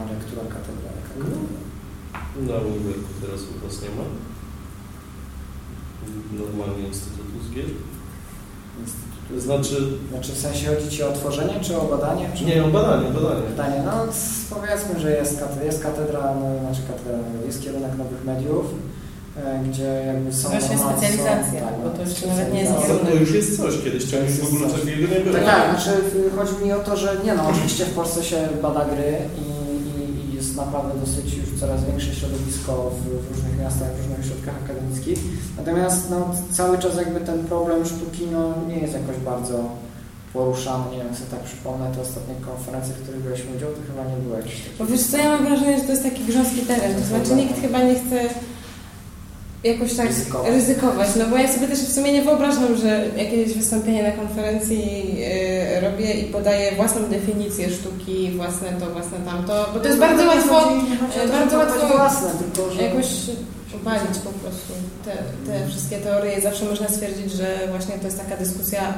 Ale która katedra? Jaka No. katedra? Na Uniwerku teraz u Was nie ma? Normalnie Instytutu Zbierz? To znaczy... Znaczy w sensie chodzi Ci o tworzenie, czy o badanie? Czy... Nie, o badanie, badanie. Pytanie, no powiedzmy, że jest katedra, jest katedra, no, znaczy katedra, jest kierunek nowych mediów, e, gdzie jakby są... Właśnie są- specjalizacja, tak, bo to jeszcze nawet nie jest No, to już jest coś, kiedyś czegoś w ogóle nie było. Tak, tak, znaczy y, chodzi mi o to, że nie no, oczywiście w Polsce się bada gry i jest naprawdę dosyć już coraz większe środowisko w, w różnych miastach, w różnych ośrodkach akademickich. Natomiast no, cały czas jakby ten problem sztuki no, nie jest jakoś bardzo poruszany. Nie wiem, tak przypomnę te ostatnie konferencje, w których braliśmy udział, to chyba nie było takich... Bo wiesz co, ja mam wrażenie, że to jest taki grząski teren. To znaczy nikt chyba nie chce jakoś tak Ryzykować. ryzykować. No bo ja sobie też w sumie nie wyobrażam, że jakieś wystąpienie na konferencji yy, robię i podaję własną definicję sztuki, własne to, własne tamto, bo to jest bardzo łatwo chodzi, bardzo łatwo własne, tylko że... jakoś obalić po prostu te, te wszystkie teorie zawsze można stwierdzić, że właśnie to jest taka dyskusja,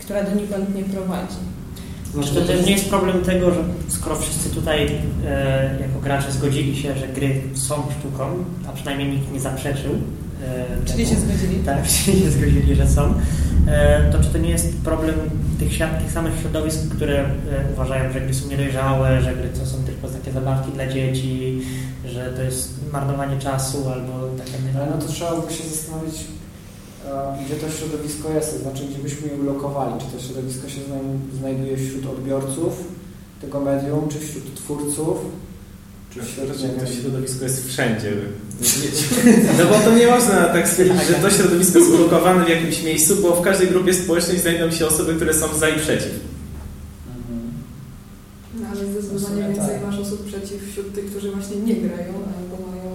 która donikąd nie prowadzi. Czy to też nie jest problem tego, że skoro wszyscy tutaj e, jako gracze zgodzili się, że gry są sztuką, a przynajmniej nikt nie zaprzeczył. E, Czyli temu, się zgodzili? Tak, [LAUGHS] czyli się zgodzili, że są. E, to czy to nie jest problem tych, tych samych środowisk, które e, uważają, że gry są niedojrzałe, że gry to są tylko takie zabawki dla dzieci, że to jest marnowanie czasu albo takie... Ale no to trzeba by się zastanowić, gdzie to środowisko jest, to znaczy gdzie byśmy je ulokowali. Czy to środowisko się znaj- znajduje wśród odbiorców tego medium, czy wśród twórców, nie To środowisko jest wszędzie. [LAUGHS] No bo to nie można tak stwierdzić, że to środowisko jest ulokowane w jakimś miejscu, bo w każdej grupie społecznej znajdą się osoby, które są za i przeciw. Mhm. No, ale W sumie zdecydowanie więcej tak. masz osób przeciw wśród tych, którzy właśnie nie grają albo mają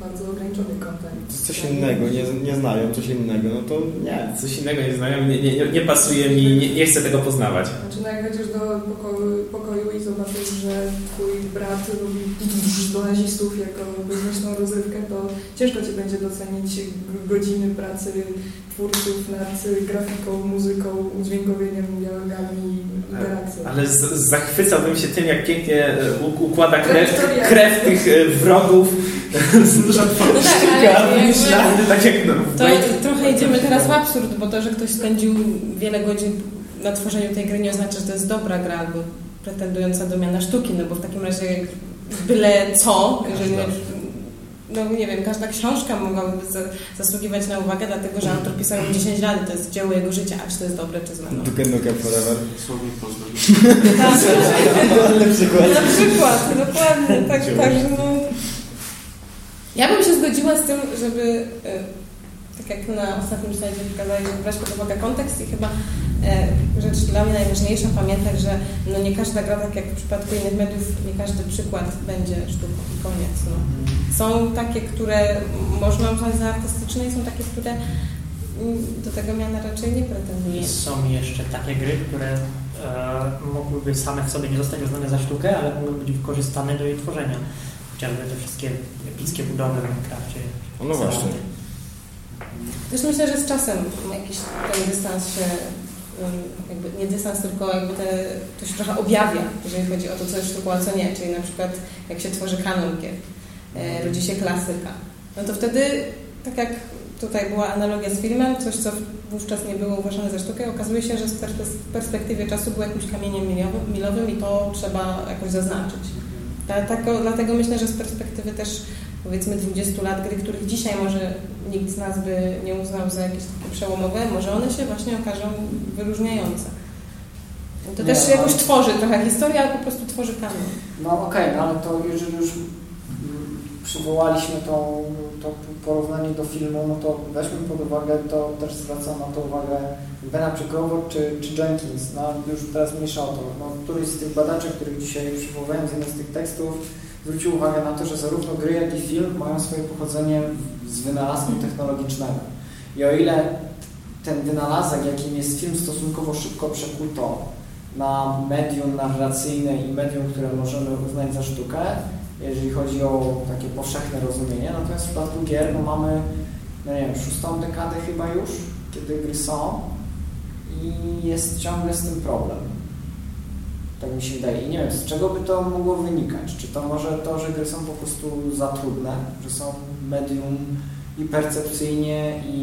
bardzo ograniczony kontent. To jest coś innego, nie, nie znają coś innego, no to nie. Coś innego nie znają, nie, nie, nie pasuje mi, nie, nie chcę tego poznawać. Znaczy, no jak wejdziesz do pokoju, pokoju i zobaczysz, że twój brat robi do nazistów jako bezmyślną rozrywkę, to ciężko ci będzie docenić godziny pracy twórców nad grafiką, muzyką, udźwiękowieniem, dialogami, interakcją. Ale z, zachwycałbym się tym, jak pięknie e, układa krew, Krew- tych e, wrogów. Duża No tak, ale tak jak no, To trochę idziemy teraz w absurd, bo to, że ktoś spędził wiele godzin na tworzeniu tej gry nie oznacza, że to jest dobra gra albo pretendująca do miana sztuki, no bo w takim razie byle co, jeżeli no nie wiem, każda książka mogłaby za- zasługiwać na uwagę, dlatego że autor pisał ją 10 lat, to jest dzieło jego życia, a czy to jest dobre, czy złe. No. Duke Nukem Forever. Słowik pozdrowienia. Ale przykład. Na przykład, dokładnie, tak, tak, no... Ja bym się zgodziła z tym, żeby, e, tak jak na ostatnim slajdzie pokazali, żeby brać pod uwagę kontekst i chyba e, rzecz dla mnie najważniejsza, pamiętać, że no nie każda gra, tak jak w przypadku innych mediów, nie każdy przykład będzie sztuką i koniec. No. Są takie, które można uznać za artystyczne i są takie, które mm, do tego miana raczej nie pretendują. Są jeszcze takie gry, które e, mogłyby same w sobie nie zostać uznane za sztukę, ale mogłyby być wykorzystane do jej tworzenia. Chociażby te wszystkie epickie budowy w Minecrafcie. No właśnie. Też myślę, że z czasem jakiś ten dystans się, jakby nie dystans, tylko jakby te, to się trochę objawia, jeżeli chodzi o to, co jest sztuką, a co nie. Czyli na przykład jak się tworzy kanon gier, e, rodzi się klasyka. No to wtedy, tak jak tutaj była analogia z filmem, coś, co wówczas nie było uważane za sztukę, okazuje się, że z perspek- w perspektywie czasu było jakimś kamieniem milowym, i to trzeba jakoś zaznaczyć. Dlatego myślę, że z perspektywy też powiedzmy 20 lat gry, których dzisiaj może nikt z nas by nie uznał za jakieś takie przełomowe, może one się właśnie okażą wyróżniające. To Nie, też ale- jakoś tworzy trochę historię, ale po prostu tworzy kanon. No okej, no ale to jeżeli już przywołaliśmy tą, to porównanie do filmu, no to weźmy pod uwagę, to też zwracam na to uwagę Bena Przykowo czy, czy Jenkins, no już teraz mniejsza o to, no, któryś z tych badaczy, których dzisiaj przywołałem z jednych z tych tekstów, zwrócił uwagę na to, że zarówno gry, jak i film mają swoje pochodzenie z wynalazku technologicznego. I o ile ten wynalazek, jakim jest film, stosunkowo szybko przekuto na medium narracyjne i medium, które możemy uznać za sztukę, jeżeli chodzi o takie powszechne rozumienie. Natomiast w przypadku gier, no mamy, no nie wiem, szóstą dekadę chyba już, kiedy gry są i jest ciągle z tym problem. Tak mi się wydaje. I nie wiem, z czego by to mogło wynikać? Czy to może to, że gry są po prostu za trudne, że są medium i percepcyjnie i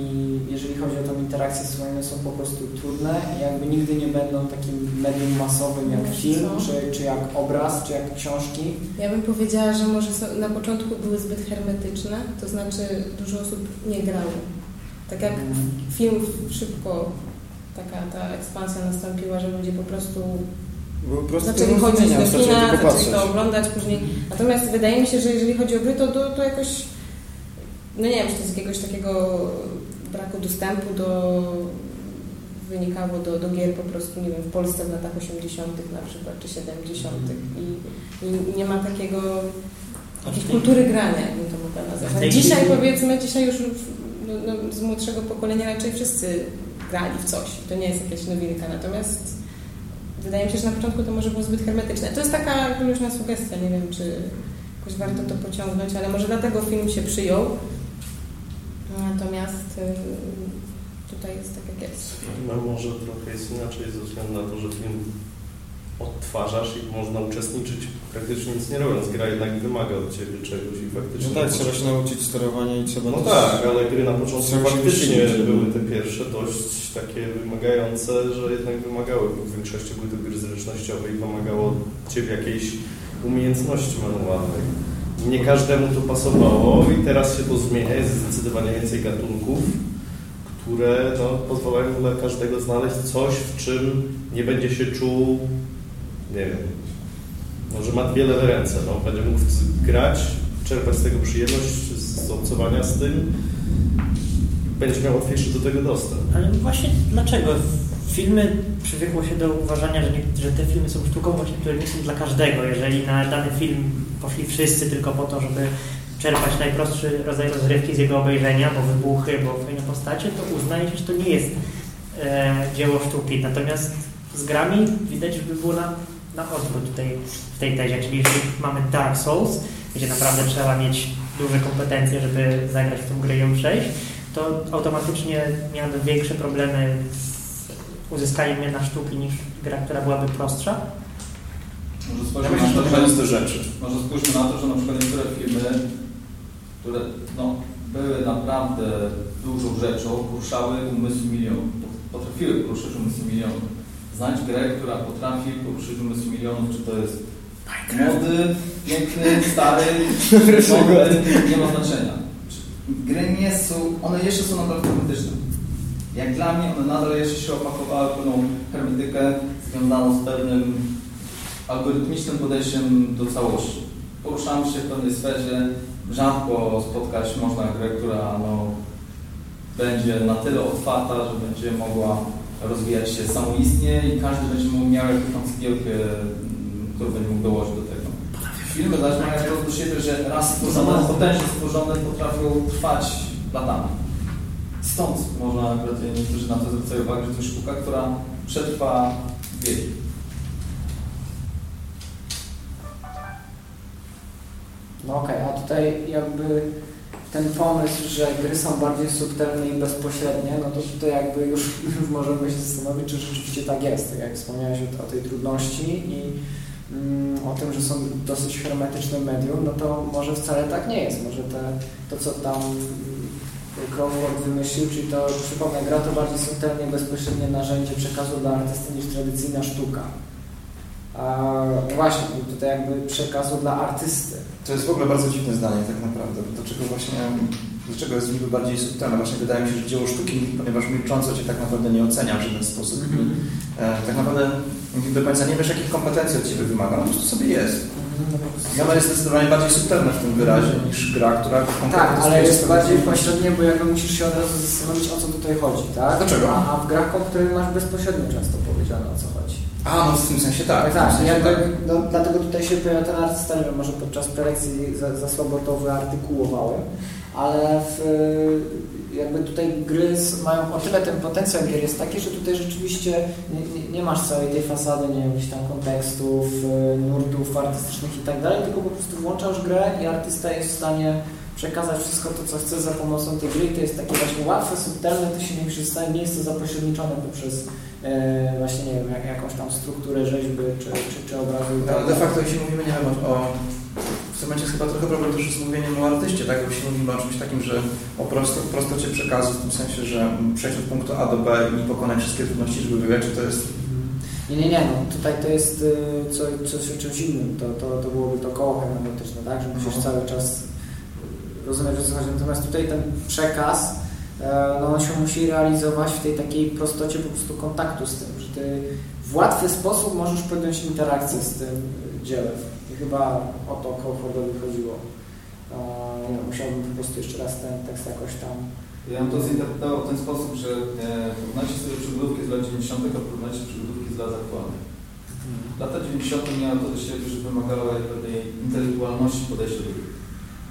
jeżeli chodzi o tą interakcję one są po prostu trudne i jakby nigdy nie będą takim medium masowym jak Wiesz film, czy, czy jak obraz, czy jak książki. Ja bym powiedziała, że może są- na początku były zbyt hermetyczne, to znaczy dużo osób nie grało. Tak jak film szybko taka ta ekspansja nastąpiła, że ludzie po prostu Prostu zaczęli chodzić do kina, zaczęli to oglądać później. Natomiast wydaje mi się, że jeżeli chodzi o gry, to, to, to jakoś, no nie wiem, czy to z jakiegoś takiego braku dostępu do wynikało do, do gier po prostu, nie wiem, w Polsce w latach 80. na przykład, czy 70. I, i nie ma takiego jakiejś kultury grania, jakbym to mogła nazwać. Dzisiaj powiedzmy, dzisiaj już no, no, z młodszego pokolenia raczej wszyscy grali w coś. To nie jest jakaś nowinka, natomiast wydaje mi się, że na początku to może było zbyt hermetyczne. To jest taka luźna sugestia, nie wiem, czy jakoś warto to pociągnąć, ale może dlatego film się przyjął. Natomiast y, tutaj jest tak jak jest. No może trochę jest inaczej ze względu na to, że film odtwarzasz i można uczestniczyć praktycznie nic nie robiąc. Gra jednak wymaga od Ciebie czegoś i faktycznie... No tak, trzeba się nauczyć sterowania i trzeba No też- tak, ale gry na początku faktycznie były te pierwsze dość takie wymagające, że jednak wymagały w większości były to gry zręcznościowe i wymagało od Ciebie jakiejś umiejętności manualnej. Nie każdemu to pasowało i teraz się to zmienia, jest zdecydowanie więcej gatunków, które no, pozwalają dla każdego znaleźć coś, w czym nie będzie się czuł, nie wiem, może ma wiele ręce, no, będzie mógł grać, czerpać z tego przyjemność, z obcowania z tym, będzie miał łatwiejszy do tego dostęp. Ale właśnie dlaczego? Filmy przywykło się do uważania, że, nie, że te filmy są sztuką właśnie, które nie są dla każdego. Jeżeli na dany film poszli wszyscy tylko po to, żeby czerpać najprostszy rodzaj rozrywki z jego obejrzenia, bo wybuchy, bo fajne postacie, to uznaje się, że to nie jest e, dzieło sztuki. Natomiast z grami widać, że by było na, na odwrót tutaj, w tej tezie. Czyli jeżeli mamy Dark Souls, gdzie naprawdę trzeba mieć duże kompetencje, żeby zagrać w tą grę i ją przejść, to automatycznie miałby większe problemy z uzyskaniem miana sztuki niż gra, która byłaby prostsza. Może że na to że, do rzeczy. może spójrzmy na to, że na przykład niektóre filmy, które no, były naprawdę dużą rzeczą, poruszały umysł milionów. Potrafiły poruszyć umysł milionów. Znajdź grę, która potrafi poruszyć umysł milionów, czy to jest młody, piękny, stary, [LAUGHS] nowy, nie ma znaczenia. Gry nie są, one jeszcze są nadal hermetyczne. Jak dla mnie one nadal jeszcze się opakowały pewną hermetykę związaną z pewnym algorytmicznym podejściem do całości. Poruszamy się w pewnej sferze, rzadko spotkać można grę, która no, będzie na tyle otwarta, że będzie mogła rozwijać się samoistnie i każdy będzie mógł miał jakąś tam którą będzie mógł dołożyć do tego. Filmy zaś mają to do siebie, że raz stworzone, potężnie stworzone potrafią trwać latami. Stąd można akurat niektórzy na to zwracają uwagę, że to jest sztuka, która przetrwa wieki. No okej, a tutaj jakby ten pomysł, że gry są bardziej subtelne i bezpośrednie, no to tutaj jakby już, [LAUGHS] już możemy się zastanowić, czy rzeczywiście tak jest. Tak jak wspomniałeś o, tej trudności i mm, o tym, że są dosyć hermetycznym medium, no to może wcale tak nie jest. Może te, to, co tam Crawford wymyślił, czyli to, przypomnę, gra to bardziej subtelnie, bezpośrednie narzędzie przekazu dla artysty niż tradycyjna sztuka. A właśnie, tutaj jakby przekazu dla artysty. To jest w ogóle bardzo dziwne zdanie tak naprawdę. Dlaczego właśnie, dlaczego jest niby bardziej subtelne? Właśnie wydaje mi się, że dzieło sztuki, ponieważ milcząco Cię tak naprawdę nie ocenia w żaden sposób. Mhm. E, tak naprawdę do końca nie wiesz, jakich kompetencji od Ciebie wymaga. No po prostu sobie jest. Ona jest zdecydowanie bardziej subtelna w tym wyrazie niż gra, która Tak, ale jest bardziej pośrednie, bo jakby musisz się od razu zastanowić, o co tutaj chodzi, tak? Dlaczego? A, a w grach, o których masz bezpośrednio często powiedziane, o co chodzi. A, no w tym sensie tak. Tak, tak. sensie Jakby, tak. no, dlatego tutaj się pojawia ten nie wiem, może podczas prelekcji za, za słabo to wyartykułowałem, ale w, jakby tutaj gry mają o tyle ten potencjał gier jest taki, że tutaj rzeczywiście nie, nie, nie masz całej tej fasady, nie jakichś tam kontekstów, y, nurtów artystycznych i tak dalej, tylko po prostu włączasz grę i artysta jest w stanie przekazać wszystko to, co chce za pomocą tej gry to jest takie właśnie łatwe, subtelne, to się nie przestaje, nie jest to zapośredniczone poprzez e, właśnie, nie wiem, jak, jakąś tam strukturę rzeźby czy, czy, czy obrazu. No, de facto jeśli mówimy, nie wiem, o, w tym momencie jest chyba trochę problem też z mówieniem o artyście, tak? Bo jeśli mówimy o czymś takim, że o prosto, prostocie przekazu, w tym sensie, że przejść od punktu A do B i pokonać wszystkie trudności, żeby wygrać, czy to jest... Nie, nie, nie, no tutaj to jest y, co, coś o czymś innym, to, to, to byłoby to koło hermeneutyczne, tak? Że musisz Mhm. cały czas rozumieć, o co chodzi. Natomiast tutaj ten przekaz, e, no on się musi realizować w tej takiej prostocie po prostu kontaktu z tym, że ty w łatwy sposób możesz podjąć interakcję z tym dziełem. I chyba o to Crawfordowi chodziło. E, musiałbym po prostu jeszcze raz ten tekst jakoś tam Ja bym to zinterpretował w ten sposób, że e, porównajcie sobie przygodówki z lat 90., a porównajcie przygodówki z lat aktualnych. Lata 90. miały to do siebie, że wymagały pewnej intelektualności podejścia do gry.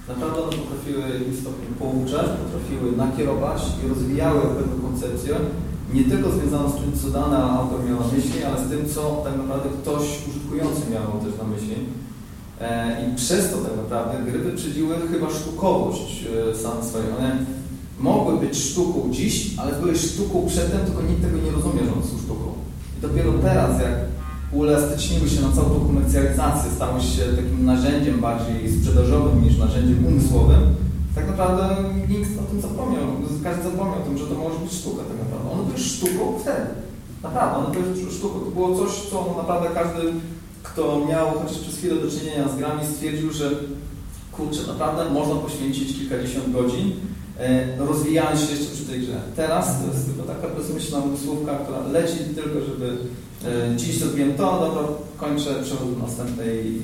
Naprawdę one potrafiły w jakimś stopniu pouczać, potrafiły nakierować i rozwijały pewną koncepcję, nie tylko związaną z tym, co dany autor miał na myśli, ale z tym, co tak naprawdę ktoś użytkujący miał też na myśli. E, I przez to tak naprawdę gry wyprzedziły chyba sztukowość e, same swoje. One mogły być sztuką dziś, ale były sztuką przedtem, tylko nikt tego nie rozumie, że one są sztuką. I dopiero teraz, jak uelastyczniły się na całą komercjalizację, stały się takim narzędziem bardziej sprzedażowym niż narzędziem umysłowym, tak naprawdę nikt o tym zapomniał. Każdy zapomniał o tym, że to może być sztuka tak naprawdę. One były sztuką wtedy. Naprawdę, one były sztuką. To było coś, co naprawdę każdy, kto miał chociaż przez chwilę do czynienia z grami, stwierdził, że kurczę, naprawdę można poświęcić kilkadziesiąt godzin e, rozwijając się jeszcze przy tej grze. Teraz to jest tylko taka bezmyślna umysłówka, która leci tylko, żeby dziś zrobiłem to, dobra, kończę, przechodzę następnej.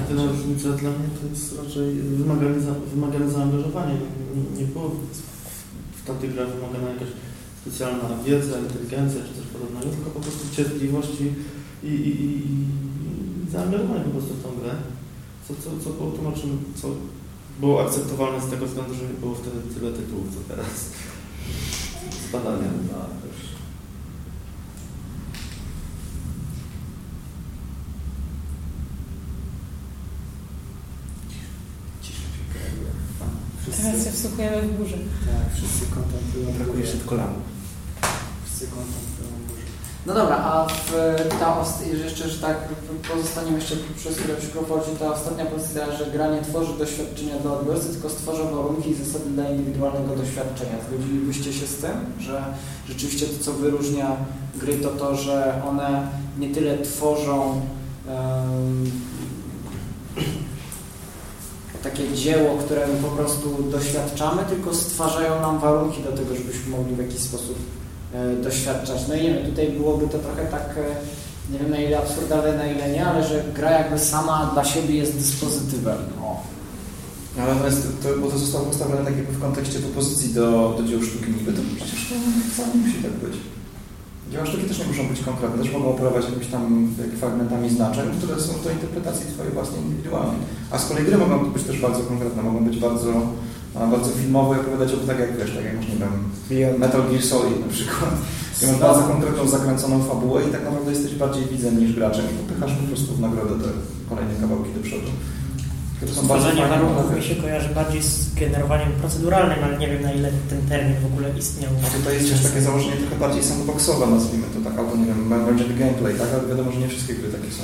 Jedyna różnica dla mnie to jest raczej wymagane, za, wymagane zaangażowanie. Nie, nie było w, tamtych grach wymagana jakaś specjalna wiedza, inteligencja czy coś podobnego, tylko po prostu cierpliwość i, i, i, i, zaangażowanie po prostu w tą grę. Co, co, co było tłumaczem, co było akceptowalne z tego względu, że nie było wtedy tyle tytułów, co teraz. Z badania. Tak, Teraz się wsłuchujemy w burzę. Tak, wszyscy kontemplują Brakuje jeszcze kolanu. Wszyscy kontemplują burzę. No dobra, a w, ta jeszcze, że tak pozostaniemy jeszcze przez chwilę przy Crawfordzie, ta ostatnia pozycja, że gra nie tworzy doświadczenia dla odbiorcy, tylko stwarza warunki i zasady dla indywidualnego doświadczenia. Zgodzilibyście się z tym, że rzeczywiście to, co wyróżnia gry, to to, że one nie tyle tworzą em, takie dzieło, które my po prostu doświadczamy, tylko stwarzają nam warunki do tego, żebyśmy mogli w jakiś sposób e, doświadczać. No i nie wiem, tutaj byłoby to trochę tak, e, nie wiem na ile absurdalne, na ile nie, ale że gra jakby sama dla siebie jest dyspozytywem. O. Ale to, bo to zostało postawione tak jakby w kontekście opozycji do, do dzieł sztuki niby, to przecież to wcale musi tak być. Dzieła sztuki też nie muszą być konkretne, też mogą operować jakimiś tam fragmentami znaczeń, które są do interpretacji Twojej własnej indywidualnej. A z kolei gry mogą być też bardzo konkretne, mogą być bardzo, bardzo filmowe i opowiadać o tak jak wiesz, tak jak nie wiem, Metal Gear Solid na przykład. Gdzie masz bardzo konkretną, zakręconą fabułę i tak naprawdę jesteś bardziej widzem niż graczem i popychasz po prostu w nagrodę te kolejne kawałki do przodu. Stworzenie warunków mi się kojarzy bardziej z generowaniem proceduralnym, ale nie wiem na ile ten termin w ogóle istniał. A tutaj jest też takie założenie trochę bardziej sandboxowe, nazwijmy to tak, albo nie wiem, emergent gameplay, tak? Ale wiadomo, że nie wszystkie gry takie są.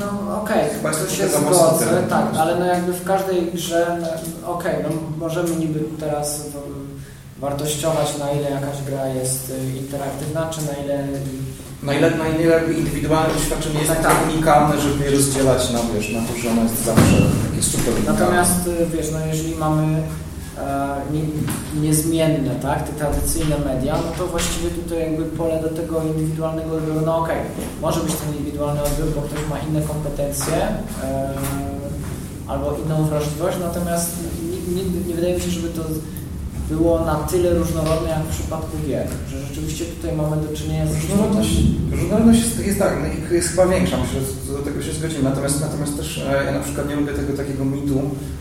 No okej, to to się zgodzę, termin, tak, ale no jakby w każdej grze, no, okej, no możemy niby teraz w- wartościować na ile jakaś gra jest y, interaktywna, czy na ile... Na ile, na ile jakby indywidualne doświadczenie jest Tak, tak, unikalne, żeby je rozdzielać na, wiesz, na to, że ono jest zawsze takie super. Natomiast y, wiesz, no jeżeli mamy e, nie, niezmienne, tak, te tradycyjne media, no to właściwie tutaj jakby pole do tego indywidualnego odbioru, no okej, może być ten indywidualny odbiór, bo ktoś ma inne kompetencje e, albo inną wrażliwość, natomiast nie wydaje mi się, żeby to było na tyle różnorodne jak w przypadku gier, że rzeczywiście tutaj mamy do czynienia z Różnorodność, różnorodność jest, jest tak, no jest chyba większa, myślę, że do tego się zgodzimy. Natomiast, natomiast też e, ja na przykład nie lubię tego takiego mitu,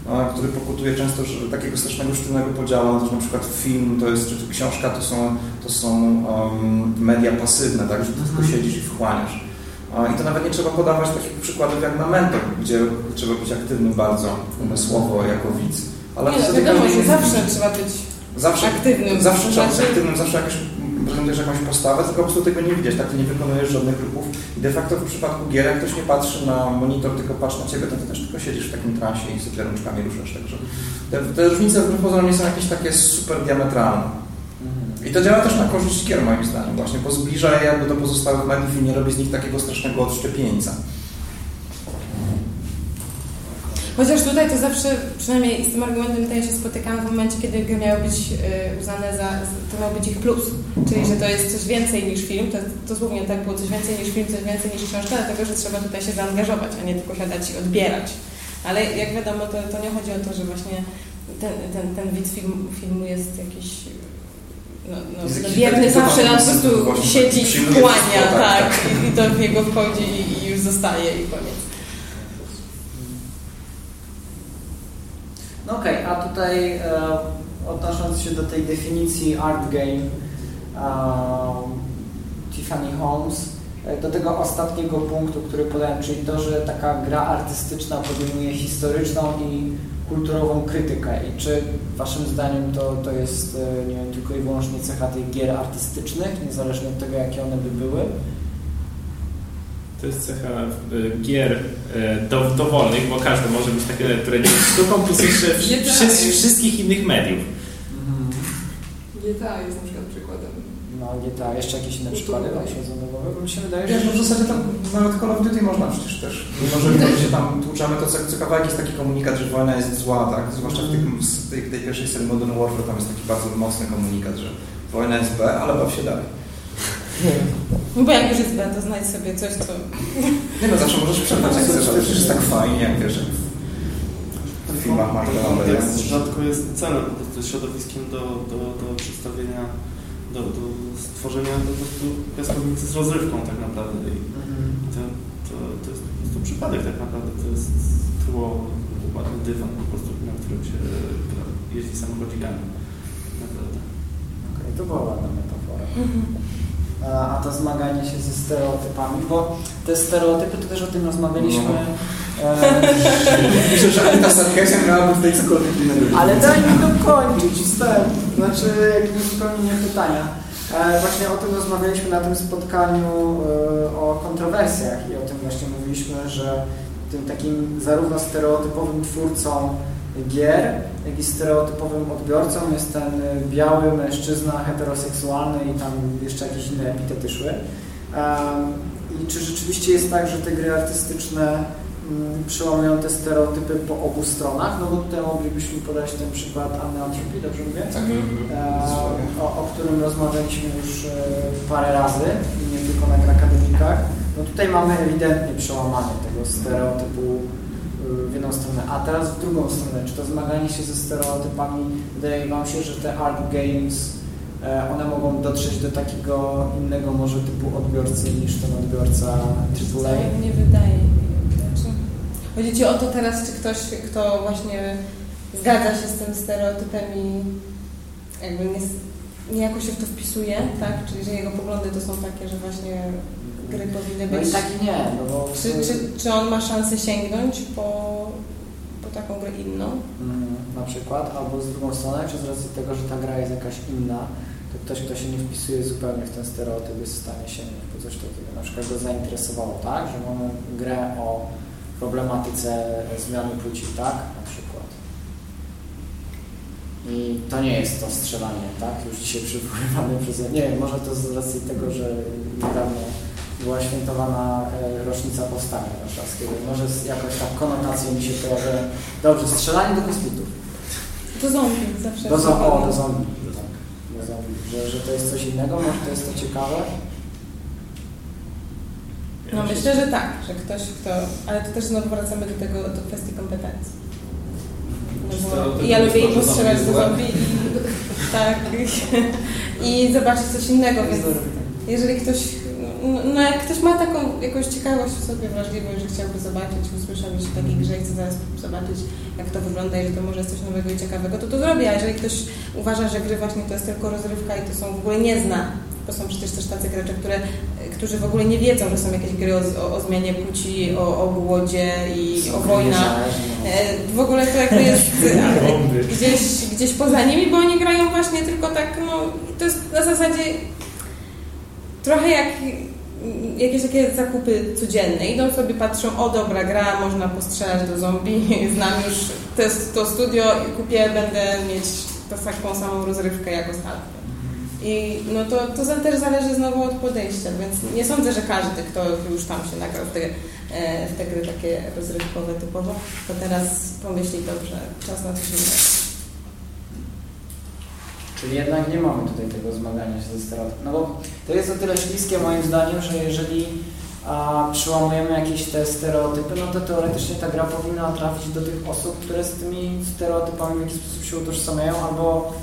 e, który pokutuje często, że takiego strasznego sztywnego podziału, że na przykład film to jest, czy książka to są, to są um, media pasywne, tak, że ty tylko Mhm. siedzisz i wchłaniasz. E, I to nawet nie trzeba podawać takich przykładów jak na mentor, gdzie trzeba być aktywnym bardzo umysłowo jako widz. Ale nie, no, wiadomo, jest- zawsze trzeba być Zawsze, aktywnym. zawsze Znaczy- aktywnym, zawsze jakoś prezentujesz jakąś postawę, tylko po prostu tego nie widać, tak? Ty nie wykonujesz żadnych ruchów i de facto w przypadku gier, jak ktoś nie patrzy na monitor, tylko patrzy na ciebie, to ty też tylko siedzisz w takim transie i sobie rączkami ruszasz, także te, te różnice wbrew pozorom nie są jakieś takie super diametralne. I to działa też na korzyść gier moim zdaniem właśnie, bo zbliża je jakby do pozostałych mediów i nie robi z nich takiego strasznego odszczepieńca. Chociaż tutaj to zawsze, przynajmniej z tym argumentem tutaj się spotykałam w momencie, kiedy gry miały być y, uznane za, to miał być ich plus. Czyli, że to jest coś więcej niż film, to dosłownie tak było, coś więcej niż film, coś więcej niż książka, dlatego, że trzeba tutaj się zaangażować, a nie tylko siadać i odbierać. Ale jak wiadomo, to, to nie chodzi o to, że właśnie ten, ten, ten widz film, filmu jest jakiś no, no, no zawsze, typowy prostu siedzi i wchłania, wszystko, tak, tak, tak. I, i to w niego wchodzi i, i już zostaje i koniec. No okej, a tutaj e, odnosząc się do tej definicji art game e, Tiffany Holmes, e, do tego ostatniego punktu, który podałem, czyli to, że taka gra artystyczna podejmuje historyczną i kulturową krytykę i czy waszym zdaniem to, to jest e, nie wiem, tylko i wyłącznie cecha tych gier artystycznych, niezależnie od tego, jakie one by były? To jest cecha y, gier y, do, dowolnych, bo każdy może być takie, które nie jest sztuką, plus jeszcze tak. wszy- wszystkich innych mediów. GTA jest na przykład przykładem. No GTA, jeszcze jakieś inne przykłady wam się do głowy? Bo mi się wydaje, Wiesz, że... no w zasadzie tam nawet Call of Duty można przecież też. Mimo, że się tam tłuczamy, to co, co kawałek jest taki komunikat, że wojna jest zła, tak? Zwłaszcza w tych, z tej, tej pierwszej serii Modern Warfare tam jest taki bardzo mocny komunikat, że wojna jest B, ale baw się dalej. No bo jak już jest to znajdź sobie coś, co... Nie no, zawsze możesz przerwać jak chcesz, ale przecież jest tak fajnie, jak wiesz, w filmach kontekst nowe. rzadko jest celem, po prostu jest środowiskiem do, do, do przedstawienia, do, do stworzenia po prostu piaskownicy z rozrywką tak naprawdę. I to, to, to jest po prostu przypadek tak naprawdę, to jest tło, ładny dywan po prostu, na którym się jeździ samochodzikami. Naprawdę. Okej, to była ładna metafora. A, a to zmaganie się ze stereotypami, bo te stereotypy, to też o tym rozmawialiśmy. E, [LAUGHS] Myślę, że Anita Sarkeesian miałaby tutaj cokolwiek innego. ale daj mi dokończyć wstęp, znaczy jakieś zupełnie pytania. E, właśnie o tym rozmawialiśmy na tym spotkaniu e, o kontrowersjach i o tym właśnie mówiliśmy, że tym takim zarówno stereotypowym twórcą gier, jak i stereotypowym odbiorcą jest ten biały mężczyzna heteroseksualny i tam jeszcze jakieś inne epitety szły. I czy rzeczywiście jest tak, że te gry artystyczne mm, przełamują te stereotypy po obu stronach? No bo tutaj moglibyśmy podać ten przykład Anny Antropii, dobrze mówię? Tak. E, o, o którym rozmawialiśmy już e, parę razy i nie tylko na akademikach. No tutaj mamy ewidentnie przełamanie tego stereotypu w jedną stronę, a teraz w drugą stronę. Czy to zmaganie się ze stereotypami wydaje Wam się, że te art games e, one mogą dotrzeć do takiego innego może typu odbiorcy niż ten odbiorca AAA? Nie wydaje mi się. Znaczy, Chodzi Ci o to teraz, czy ktoś, kto właśnie zgadza się z tym stereotypem i jakby nie, niejako się w to wpisuje, tak? Czyli, że jego poglądy to są takie, że właśnie gry powinny No być... i tak i nie, no bo Czy, czy, czy on ma szansę sięgnąć po, po taką grę inną? Mm, na przykład, albo z drugą stronę, czy z racji tego, że ta gra jest jakaś inna, to ktoś, kto się nie wpisuje zupełnie w ten stereotyp, jest w stanie sięgnąć po coś takiego. Na przykład go zainteresowało, tak, że mamy grę o problematyce zmiany płci, tak, na przykład. I to nie jest to strzelanie, tak, już dzisiaj przywoływane przez... Nie wiem, może to z racji tego, że niedawno była świętowana e, rocznica powstania warszawskiego. Może z- jakoś tak konotacje mi się kojarzy. Dobrze, strzelanie do kosmitów. Do zombie zawsze. Do, zo- o, do zombie. Tak, do zombie. Że, że to jest coś innego, może to jest to ciekawe. No myślę, że tak, że ktoś, kto... Ale to też znowu wracamy do tego, do kwestii kompetencji. No bo ja lubię i to, postrzelać do zombie zombie i... [LAUGHS] Tak. I zobaczyć coś innego, więc jeżeli ktoś, no, no jak ktoś ma taką jakąś ciekawość w sobie, wrażliwość, że chciałby zobaczyć, usłyszał już takiej grze i chce zaraz zobaczyć, jak to wygląda i że to może jest coś nowego i ciekawego, to to zrobi, a jeżeli ktoś uważa, że gry właśnie to jest tylko rozrywka i to są w ogóle nie zna, to są przecież też tacy gracze, które, którzy w ogóle nie wiedzą, że są jakieś gry o, o, o zmianie płci, o, o głodzie i o wojnach. E, w ogóle to jakby jest [LAUGHS] gdzieś, gdzieś poza nimi, bo oni grają właśnie tylko tak, no to jest na zasadzie trochę jak jakieś takie zakupy codzienne. Idą sobie, patrzą, o dobra gra, można postrzelać do zombie, [LAUGHS] znam już to, to studio i kupię, będę mieć taką samą rozrywkę jak ostatnio. I no to, to też zależy znowu od podejścia, więc nie sądzę, że każdy, kto już tam się nagrał w te, e, w te gry takie rozrywkowe typowo, to teraz pomyśli dobrze, czas na coś innego. Czyli jednak nie mamy tutaj tego zmagania się ze stereotypem. No bo to jest o tyle śliskie moim zdaniem, że jeżeli a, przełamujemy jakieś te stereotypy, no to teoretycznie ta gra powinna trafić do tych osób, które z tymi stereotypami w jakiś sposób się utożsamiają albo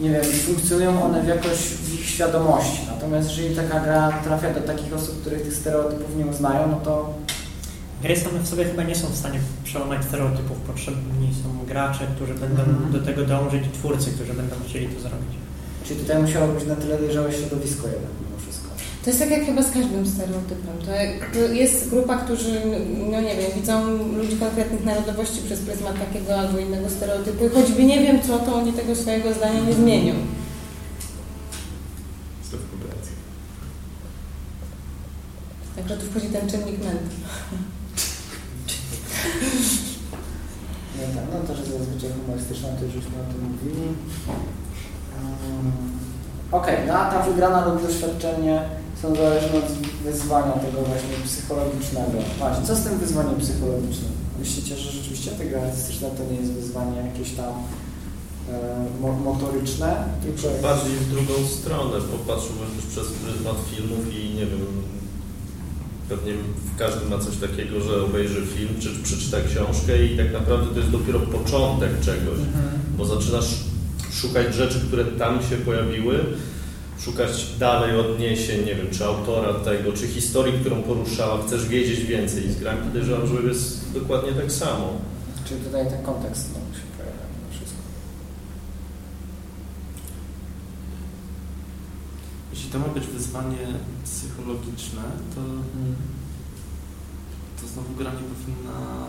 nie wiem, funkcjonują one w jakoś w ich świadomości. Natomiast jeżeli taka gra trafia do takich osób, których tych stereotypów nie uznają, no to Gry same w sobie chyba nie są w stanie przełamać stereotypów. Potrzebni są gracze, którzy będą -hmm. do tego dążyć i twórcy, którzy będą chcieli to zrobić. Czyli tutaj musiało być na tyle dojrzałe środowisko jednak mimo wszystko. To jest tak jak chyba z każdym stereotypem. To jest grupa, którzy, no nie wiem, widzą ludzi konkretnych narodowości przez pryzmat takiego albo innego stereotypu i choćby nie wiem co, to oni tego swojego zdania nie zmienią. Także tu wchodzi ten czynnik mental. No tak, no to, że zazwyczaj humorystyczna, to już o tym mówili. Um, Okej, okay, no a ta wygrana lub doświadczenie są zależne od wyzwania tego właśnie psychologicznego. Właśnie, co z tym wyzwaniem psychologicznym? Myślicie, że rzeczywiście ta artystyczna to nie jest wyzwanie jakieś tam e, motoryczne? Tylko... Bardziej w drugą stronę, popatrzyłbym też przez pryzmat filmów i nie wiem, pewnie każdy ma coś takiego, że obejrzy film, czy przeczyta książkę i tak naprawdę to jest dopiero początek czegoś, mhm. bo zaczynasz szukać rzeczy, które tam się pojawiły, szukać dalej odniesień, nie wiem, czy autora tego, czy historii, którą poruszała, chcesz wiedzieć więcej i z grami podejrzewam, że jest dokładnie tak samo. Czyli tutaj ten kontekst no, się pojawia wszystko. Jeśli to ma być wyzwanie psychologiczne, to, hmm. to znowu gra nie powinna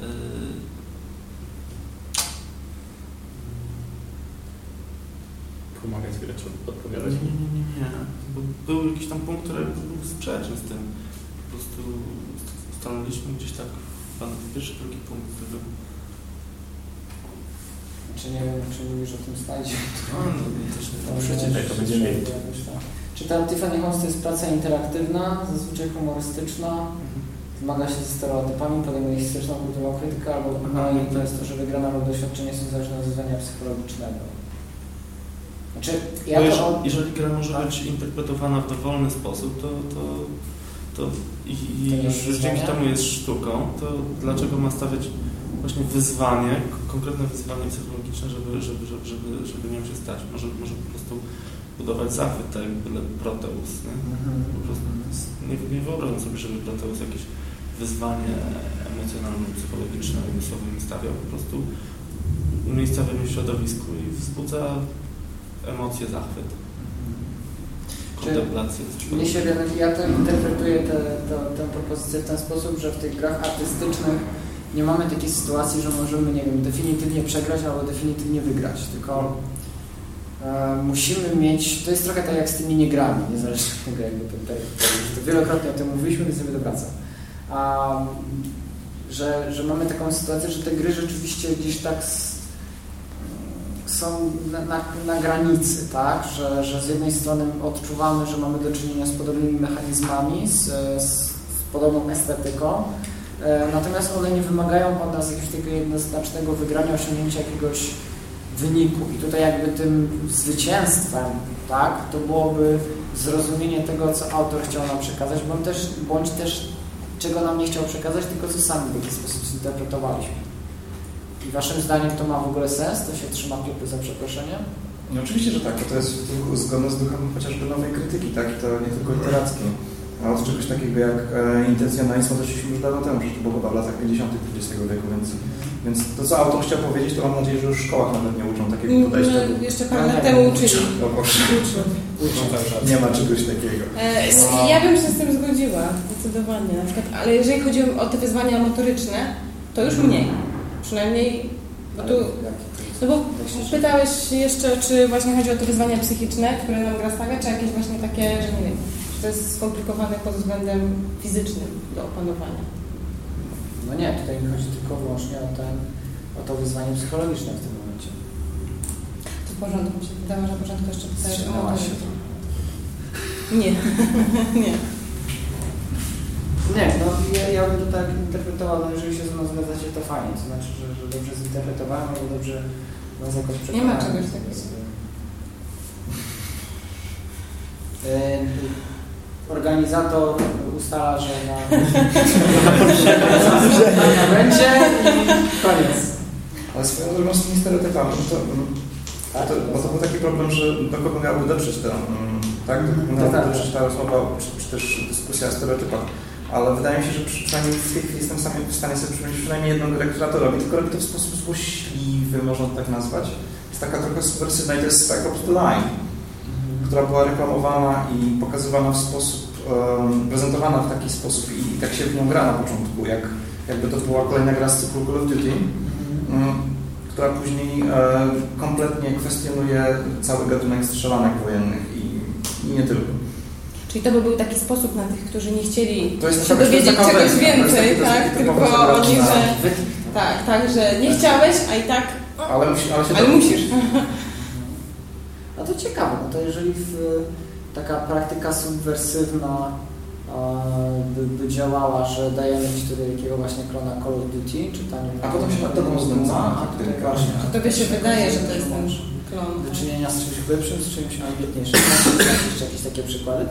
yy, pomagać graczom odpowiadać. Nie, nie, nie, nie. Bo był jakiś tam punkt, który był sprzeczny z tym. Po prostu ustaliliśmy gdzieś tak pan pierwszy, drugi punkt, który czy nie wiem, czy mówisz o tym slajdzie. No, no. Przeczytaj, to będzie wiedzieć. Czy ta Tiffany Holmes to jest praca interaktywna, zazwyczaj humorystyczna, mhm. zmaga się ze stereotypami, podejmuje historyczną kulturową krytykę, albo no i to jest to, że wygrana lub doświadczenie są zależne od wyzwania psychologicznego. Znaczy, ja jeżeli, to... jeżeli gra może tak? być interpretowana w dowolny sposób, to, to, to i, i już, już dzięki temu jest sztuką, to dlaczego ma stawiać właśnie wyzwanie, konkretne wyzwanie psychologiczne, żeby, żeby, żeby, żeby, żeby nią się stać. Może, może po prostu budować zachwyt, tak jak byle Proteus. Nie? Mhm. Po prostu nie, nie wyobrażam sobie, żeby Proteus jakieś wyzwanie emocjonalne, psychologiczne umysłowe mi stawiał. Po prostu umiejscawia w środowisku i wzbudza emocje, zachwyt, kontemplację. Mnie się, ja to interpretuję tę propozycję w ten sposób, że w tych grach artystycznych nie mamy takiej sytuacji, że możemy, nie wiem, definitywnie przegrać albo definitywnie wygrać, tylko e, musimy mieć, to jest trochę tak jak z tymi niegrami, niezależnie od jakby tutaj, to wielokrotnie o tym mówiliśmy, więc sobie to wraca. A, że, że mamy taką sytuację, że te gry rzeczywiście gdzieś tak są na, na, na, granicy, tak? Że, że z jednej strony odczuwamy, że mamy do czynienia z podobnymi mechanizmami, z, z, podobną estetyką, natomiast one nie wymagają od nas jakiegoś takiego jednoznacznego wygrania, osiągnięcia jakiegoś wyniku. I tutaj jakby tym zwycięstwem, tak, to byłoby zrozumienie tego, co autor chciał nam przekazać, bądź też, bądź też czego nam nie chciał przekazać, tylko co sami w jakiś sposób zinterpretowaliśmy. I waszym zdaniem to ma w ogóle sens? To się trzyma kupy za przeproszeniem? No oczywiście, że tak, bo to jest zgodne z duchem chociażby nowej krytyki, tak? I to nie tylko literackiej. A od czegoś takiego jak e, intencjonalizm odeszliśmy już dawno temu, przecież to było chyba w latach 50. XX wieku, więc, więc to co autor chciał powiedzieć, to mam nadzieję, że już w szkołach nawet nie uczą takiego podejścia. No, jeszcze parę lat temu uczyli. [LAUGHS] No proszę. Nie ma czegoś takiego. E, ja bym się z tym zgodziła, zdecydowanie. Na przykład, ale jeżeli chodzi o te wyzwania motoryczne, to już mniej. Przynajmniej, bo tu... No bo pytałeś jeszcze, czy właśnie chodzi o te wyzwania psychiczne, które nam gra stawia, czy jakieś właśnie takie, że nie wiem, to jest skomplikowane pod względem fizycznym do opanowania. No nie, tutaj mi chodzi tylko wyłącznie o, ten, o to wyzwanie psychologiczne w tym momencie. To w porządku, mi się wydało, że na początku jeszcze pytałeś o się. motorykę. Nie, [LAUGHS] nie. Nie, no ja, ja bym to tak interpretował, no jeżeli się ze mną zgadzacie, to fajnie, to znaczy, że, że dobrze zinterpretowałem, albo dobrze nas jakoś Nie ma przekonałem. czegoś takiego. Organizator ustala, że na na [LAUGHS] będzie i koniec. Ale swoją drogą z tymi stereotypami, to, Tak? to, bo to był taki problem, że do kogo miałaby dotrzeć ta, mm, tak? Do kogo No miałaby tak. dotrzeć ta rozmowa, czy, czy też dyskusja o stereotypach. Ale wydaje mi się, że przy- przynajmniej w tej chwili jestem w stanie sobie przypomnieć przynajmniej jedną grę, która to robi, tylko robi to w sposób złośliwy, można to tak nazwać. Jest taka trochę subwersywna i to jest Spec Ops The Line, która była reklamowana i pokazywana w sposób, prezentowana w taki sposób i, i tak się w nią gra na początku, jak, jakby to była kolejna gra z cyklu Call of Duty. Mm, która później e, kompletnie kwestionuje cały gatunek strzelanek wojennych i, i nie tylko. Czyli to by był taki sposób na tych, którzy nie chcieli się dowiedzieć czegoś wersja, więcej, taki- tak? taki Tylko oni, że... Tak, tak, że nie chciałeś, a i tak... Ale, musi, ale, się Ale musisz. [LAUGHS] No to ciekawe, no to jeżeli w, taka praktyka subwersywna e, by, by działała, że dajemy ci tutaj takiego właśnie klona Call of Duty, czy tam... A potem się nad tobą znęcamy, A tak, tutaj tak. właśnie. To tobie się wydaje, że to jest ten klon. Do czynienia z czymś głębszym, z czymś ambitniejszym. Jeszcze jakieś takie przykłady?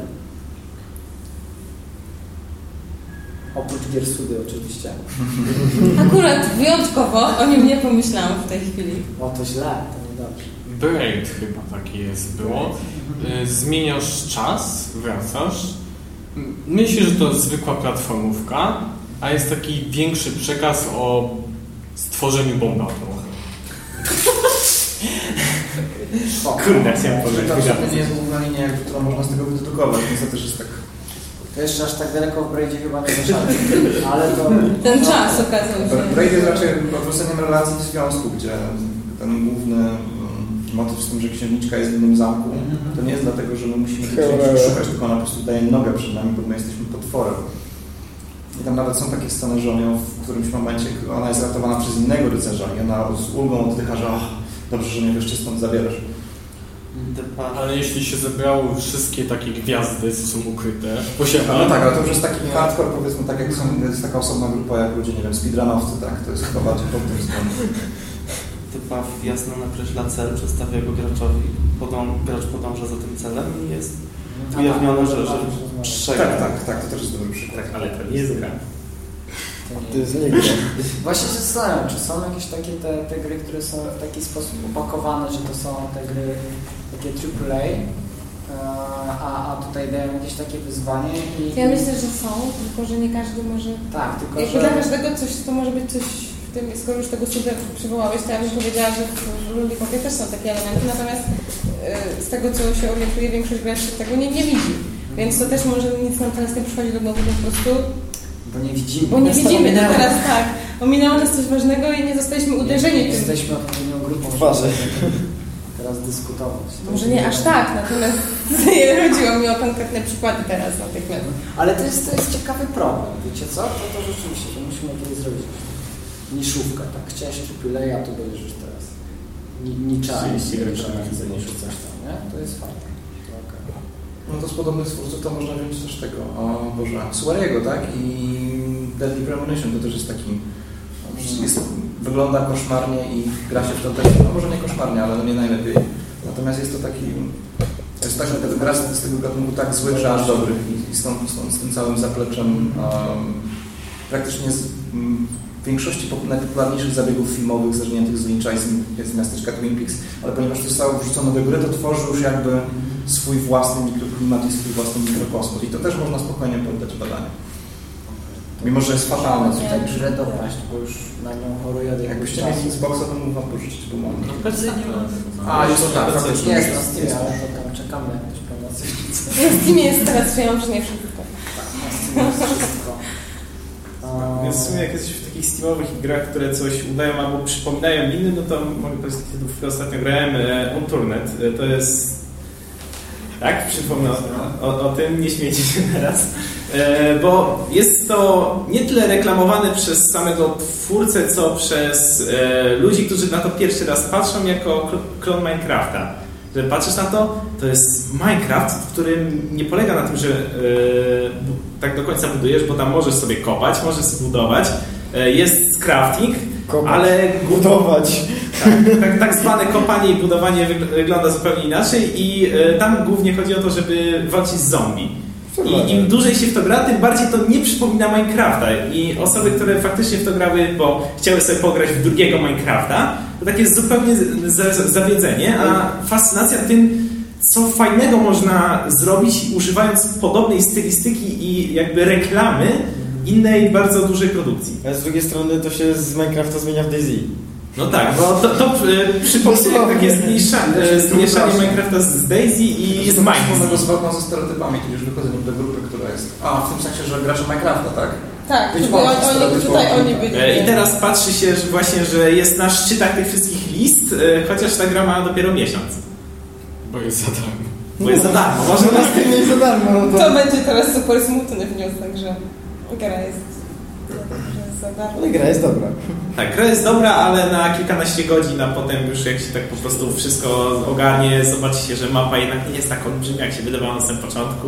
Oprócz Giersudy oczywiście. Akurat wyjątkowo o nim nie pomyślałam w tej chwili. O, to źle. Braid chyba takie jest było. Y, Zmieniasz czas, wracasz. M- Myślisz, że to zwykła platformówka, a jest taki większy przekaz o stworzeniu atomowej. [LAUGHS] Kurde, chciałem powiedzieć. To absolutnie nie jest główna linia, którą można z tego wydedukować, więc to też jest tak... To jeszcze aż tak daleko w Braidzie chyba nie zaszedł, [LAUGHS] ale to... Ten no, czas okazał się. Braid jest raczej odwróceniem relacji w związku, gdzie ten główny motyw z tym, że księżniczka jest w innym zamku, to nie jest dlatego, że my musimy tej księżniczki szukać, tylko ona po prostu daje nogę przed nami, bo my jesteśmy potworem. I tam nawet są takie sceny, że ją w którymś momencie, ona jest ratowana przez innego rycerza i ona z ulgą oddycha, że oh, dobrze, że mnie wreszcie stąd zabierasz. Ale jeśli się zebrały wszystkie takie gwiazdy, co są ukryte, posiada... No tak, ale to już jest taki hardcore, powiedzmy, tak jak są, jest taka osobna grupa jak ludzie, nie wiem, speedrunowcy, tak, to jest chyba bardziej pod tym względem. Typa jasno nakreśla cel, przedstawia go graczowi, podąż, gracz podąża za tym celem i jest tak, ujawnione, że, że tak, przegra. Tak, tak, tak, to też jest dobry przykład. ale to nie jest gra. To jest nie gra. Właśnie się zastanawiam, czy są jakieś takie te, te gry, które są w taki sposób opakowane, że to są te gry takie AAA, e, a, a tutaj dają jakieś takie wyzwanie i... Ja myślę, że są, tylko że nie każdy może... Tak, tylko Jakby że... dla każdego coś, to może być coś tym, skoro już tego super przywołałeś, to ja bym powiedziała, że w w Rubikowie też są takie elementy, natomiast y, z tego, co się orientuje, większość graczy tego nie, nie widzi. Więc to też może nic nam teraz nie przychodzi do głowy po prostu, Bo nie widzimy. bo nie widzimy, to ominęło. teraz tak, ominęło nas coś ważnego i nie zostaliśmy uderzeni tym. Jesteśmy odpowiednią grupą, Uważaj. żeby [LAUGHS] teraz dyskutować. Może nie aż tak, natomiast [LAUGHS] chodziło mi o konkretne przykłady teraz natychmiast. Ale to jest, to jest ciekawy problem, wiecie co? To, to rzeczywiście, to musimy kiedyś zrobić niszówkę, tak? Chciałeś AAA, a tu będziesz już teraz ni- nicza, Chcieliście grać nicza, na nicza, niszówkę. coś tam, nie? To jest fajne. To. No to z podobnych twórców to można wziąć też tego, o Boże, Suariego, tak? I Deadly Premonition to też jest taki, no, jest, wygląda koszmarnie i gra się w to też, no może nie koszmarnie, ale no nie najlepiej. Natomiast jest to taki, to jest tak, że gra z z tego gatunku tak złych, że aż dobrych i, i stąd, stąd z tym całym zapleczem um, praktycznie z, m, w większości pop- najpopularniejszych zabiegów filmowych zerżniętych z Lyncha i z, z miasteczka Twin Peaks, ale ponieważ to zostało wrzucone do gry, to tworzy już jakby swój własny mikroklimat i swój własny mikrokosmos i to też można spokojnie poddać badaniu. Mimo, że jest fatalne Nie, tutaj. grę dopaść, bo już na nią choruję od Jakbyście mieli. Xboxa, to mógł wam pożyczyć, bo mam. No PC nie ma. A, jest to tak, faktycznie. Jest ale to tam czekamy na jakąś promocję. [LAUGHS] W Steamie jest teraz, przyjąłem, że nie wszystko. Więc w sumie jak jesteś w takich steamowych grach, które coś udają albo przypominają innym, no to mogę powiedzieć tytuł, w który ostatnio grałem, e, Unturnet. E, To jest... Tak, przypomnę o, o, o tym, nie śmiejcie się teraz. E, bo jest to nie tyle reklamowane przez samego twórcę, co przez e, ludzi, którzy na to pierwszy raz patrzą jako kl- klon Minecrafta. Że patrzysz na to, to jest Minecraft, w którym nie polega na tym, że e, tak do końca budujesz, bo tam możesz sobie kopać, możesz sobie budować. E, jest crafting, Kopać. ale Budować. tak, tak, tak zwane kopanie i budowanie wygl- wygląda zupełnie inaczej i e, tam głównie chodzi o to, żeby walczyć z zombie. I im dłużej się w to gra, tym bardziej to nie przypomina Minecrafta. I osoby, które faktycznie w to grały, bo chciały sobie pograć w drugiego Minecrafta, to takie jest zupełnie zawiedzenie, a fascynacja tym, co fajnego można zrobić używając podobnej stylistyki i jakby reklamy innej bardzo dużej produkcji. A z drugiej strony to się z Minecrafta zmienia w Daisy. No tak, bo to, to e, przypomina takie zmieszanie, e, zmieszanie Minecrafta z Daisy i z Minecraft. z walką ze stereotypami, tudzież wychodzeniem do grupy, która jest... A, w tym sensie, że gracze Minecrafta, tak? Tak, Być może oni, tutaj oni byli. E, I teraz patrzy się że właśnie, że jest na szczytach tych wszystkich list, chociaż ta gra ma dopiero miesiąc. Bo jest za darmo. Bo jest za darmo. Może na Steamie jest za darmo. No To będzie teraz super smutny wniosek, że gra jest, darmo. Ale gra jest dobra. Tak, gra jest dobra, ale na kilkanaście godzin, a potem już jak się tak po prostu wszystko ogarnie, zobaczycie, że mapa jednak nie jest tak olbrzymia, jak się wydawało na samym początku.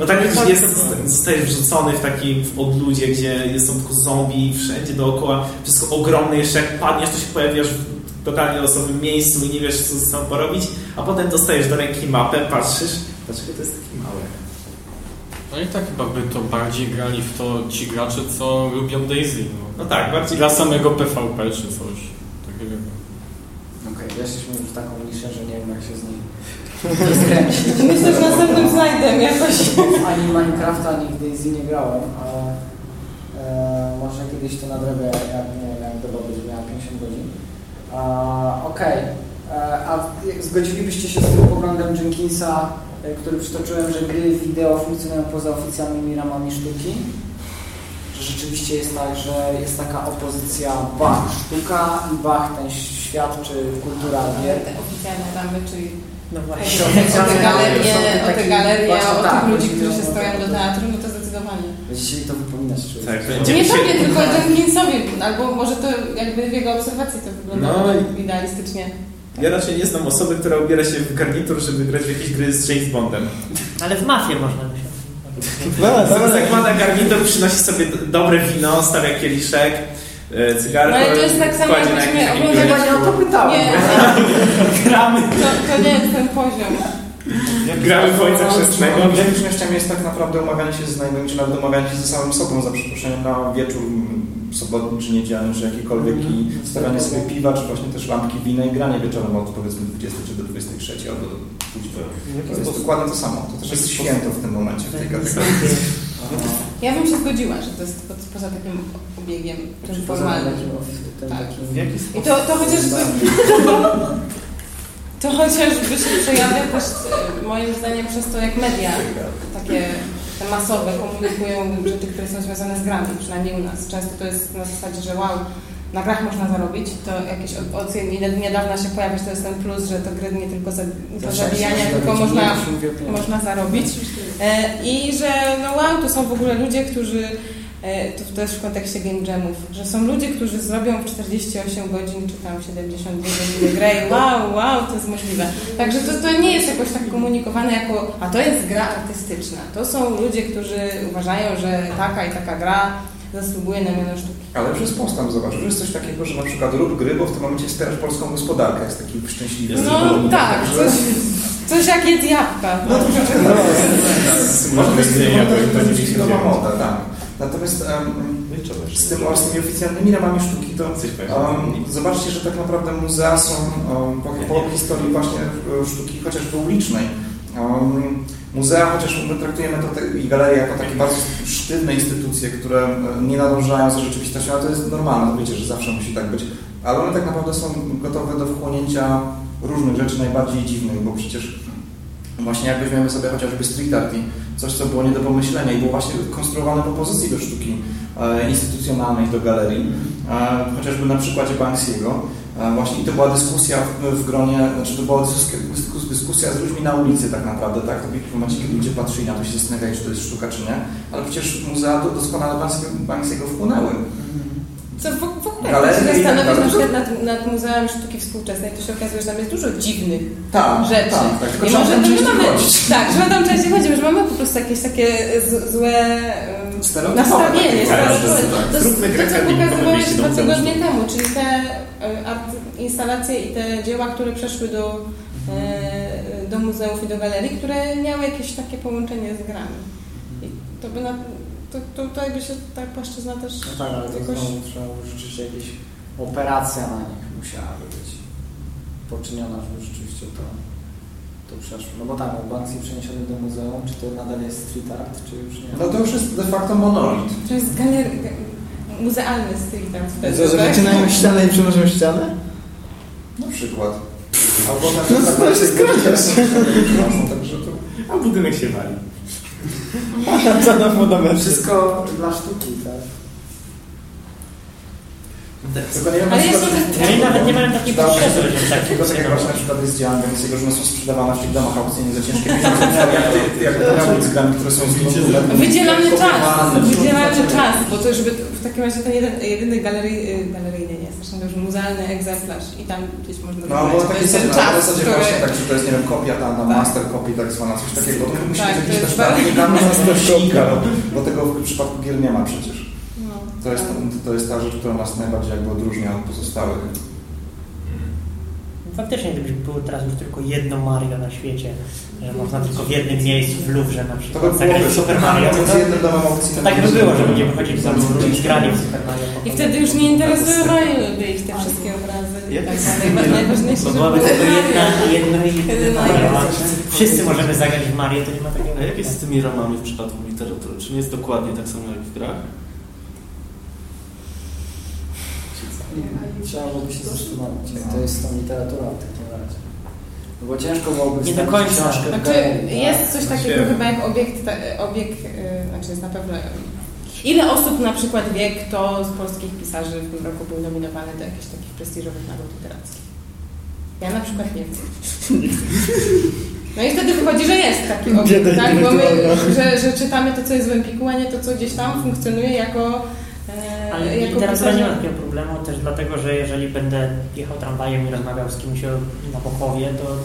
No tak jest, jest- zostajesz wrzucony w taki w odludzie, gdzie są tylko zombie, wszędzie dookoła, wszystko ogromne, jeszcze jak padniesz, to się pojawiasz w totalnie osobnym miejscu i nie wiesz, co z tym porobić, a potem dostajesz do ręki mapę, patrzysz, dlaczego to jest takie małe? No i tak chyba by to bardziej grali w to ci gracze, co lubią Daisy. No, No tak, bardziej... Dla samego PvP czy coś takiego. Okej, jesteśmy już w taką niszę, że nie wiem jak się z niej skręcić. Myślę, że następnym slajdem jakoś. Ani Minecrafta, ani w Daisy nie grałem, ale e, może kiedyś to nadrobię, jak, nie wiem, jak doba będzie miała 50 godzin. A, Okej, E, a zgodzilibyście się z tym poglądem Jenkinsa, e, który przytoczyłem, że gry wideo funkcjonują poza oficjalnymi ramami sztuki? Że rzeczywiście jest tak, że jest taka opozycja Bach sztuka i Bach ten świat czy kultura gier. Te oficjalne ramy, czyli No o właśnie. te galerie, o te galerie, o tak, tych ludzi, którzy się to- stoją do teatru, no to zdecydowanie. Będziecie mi to wypominać, czy Tak, Nie tobie, tylko Jenkinsowi, albo może to jakby w jego obserwacji to wyglądało No idealistycznie. Ja raczej nie znam osoby, która ubiera się w garnitur, żeby grać w jakieś gry z James Bondem. Ale w mafię można by się. Zamiast zakłada garnitur, przynosi sobie dobre wino, stawia kieliszek, e, cygarko. No ale to jest tak samo, jakbyśmy jakimś oglądali- biureczku. nie o to pytałem. Nie, [LAUGHS] Gramy, to, to nie jest ten poziom. gramy w Ojca Chrzestnego. Większym szczęściem jest tak naprawdę umawianie się ze znajomymi, czy nawet umawianie się ze samym sobą za przeproszeniem na wieczór sobotni czy niedzielny, czy jakikolwiek i stawianie sobie piwa, czy właśnie też lampki wina i granie wieczorem od powiedzmy 20 czy do 23 albo do później. To jest dokładnie to samo. To też jest święto w tym momencie w tej kategorii. Ja bym się zgodziła, że to jest po, poza takim obiegiem tym formalnym. Tak. takim... W jaki I sposób? to, to chociażby... [LAUGHS] To chociażby się przejawia też e, moim zdaniem przez to, jak media takie te masowe komunikują rzeczy, które są związane z grami, przynajmniej u nas. Często to jest na zasadzie, że wow, na grach można zarobić, to jakieś oceny niedawna się pojawia, że to jest ten plus, że to gry nie tylko za, za zabijania, tylko można, można zarobić. E, I że no wow, to są w ogóle ludzie, którzy e, to też w kontekście game jamów, że są ludzie, którzy zrobią w 48 godzin czy tam 72 godziny grę i wow, wow, to jest możliwe. Także to, to nie jest jakoś tak komunikowane jako, a to jest gra artystyczna. To są ludzie, którzy uważają, że taka i taka gra zasługuje na miano sztuki. Ale już jest postęp, zobacz, już jest coś takiego, że na przykład rób gry, bo w tym momencie wspierasz polską gospodarkę, jest taki szczęśliwy. No tak, coś, coś jak jedz jabłka. No to [LAUGHS] jest to jabłek, jest to nie to jest wiem, nowa gdzie. Natomiast um, z, tym, z tymi oficjalnymi ramami sztuki to um, zobaczcie, że tak naprawdę muzea są um, po, po historii właśnie e, sztuki chociażby ulicznej. Um, muzea, chociaż my traktujemy to i galerie jako takie bardzo sztywne instytucje, które e, nie nadążają za rzeczywistością, ale to jest normalne, wiecie, że zawsze musi tak być. Ale one tak naprawdę są gotowe do wchłonięcia różnych rzeczy najbardziej dziwnych, bo przecież właśnie jak weźmiemy sobie chociażby street art i coś, co było nie do pomyślenia i było właśnie konstruowane w opozycji do sztuki e, instytucjonalnej, do galerii, e, chociażby na przykładzie Banksy'ego, e, właśnie i to była dyskusja w, gronie, znaczy to była dyskusja, z ludźmi na ulicy tak naprawdę, tak? W momencie, kiedy ludzie patrzyli na to się zastanawiali, czy to jest sztuka, czy nie, ale przecież muzea doskonale Banksy'ego wpłynęły. Co w, w ogóle, się zastanowić na przykład nad, nad Muzeum Sztuki Współczesnej, to się okazuje, że tam jest dużo dziwnych tak, rzeczy. Tak, tak, tylko może tam mamy, chodzić. tak, trzeba tam częściej chodzić, że mamy po prostu jakieś takie z, złe um, nastawienie. Zróbmy kreatywną, pokazywałeś wyjście dwa tygodnie temu, czyli te art, instalacje i te dzieła, które przeszły do, e, do muzeów i do galerii, które miały jakieś takie połączenie z grami. I to by na, to, to, to jakby się ta płaszczyzna też No tak, ale to jakoś... znowu trzeba rzeczywiście jakaś operacja na nich musiałaby być poczyniona, żeby rzeczywiście to, to przeszło. No bo tak, no Banksy przeniesiony do muzeum, czy to nadal jest street art, czy już nie? No to już jest de facto monolit. To jest galer... muzealny street art wtedy, Co, że tak? ścianę i przynoszą ścianę? Na przykład. [LAUGHS] Albo na No to się zgadzasz. Także to... A budynek się wali. Co na fundamencie? Wszystko dla sztuki, tak? Tylko nie wiem, Ale na jest przykład- to- Ja nawet nie mam takiej potrzeby, żeby tak takiego, tak jak właśnie na przykład jest z dziełami Banksiego, że one są sprzedawane w tych domach aukcyjnych za ciężkie pieniądze. [LAUGHS] Jak to z grami, które są z Wydzielamy czas, wydzielamy czas, bo to żeby w takim razie ten jeden, jedyny galerii, y, galeryjny, nie, strasznie dobrze, muzealny egzemplarz i tam gdzieś można No, wybrać. bo To takie jest są ten na czas, zasadzie który... właśnie tak, że to jest, nie wiem, kopia, tam, tam Tak. master copy tak zwana, coś takiego. To musi Tak, być jakiś jest też legalny master copy, bo tego w przypadku gier nie ma przecież. No, To jest, to jest ta rzecz, która nas najbardziej jakby odróżnia od pozostałych. Faktycznie, gdyby było teraz już tylko jedno Mario na świecie, że można tylko w jednym miejscu w Louvre na To by przykład było zagrać w Super Mario, to, to aukcyjnym. tak by było, że ludzie wychodzili za z granie w Super Mario. I wtedy już nie interesowałyby ich te wszystkie obrazy i tak dalej. Najważniejsze, byłaby tylko jedna, jedno i Wszyscy możemy zagrać w Mario, to nie ma takiego... A jak jest z tymi ramami w przypadku literatury? Czy nie jest dokładnie tak samo jak w grach? Trzeba byłoby się zastanowić, jak to jest z tą literaturą w takim razie. No bo ciężko byłoby Nie do końca. książkę Znaczy, tak? jest coś takiego Znaczy- chyba jak obiekt, ta- obiekt yy, znaczy jest na pewno... Ile osób na przykład wie, kto z polskich pisarzy w tym roku był nominowany do jakichś takich prestiżowych nagród literackich? Ja na przykład nie wiem. [LAUGHS] No i wtedy wychodzi, że jest taki obiekt, tak? Bo my, że, że czytamy to, co jest w Empiku, a nie to, co gdzieś tam funkcjonuje jako... e, Ale jako literatura nie ma takiego problemu też dlatego, że jeżeli będę jechał tramwajem i rozmawiał z kimś o- na Bokowie, to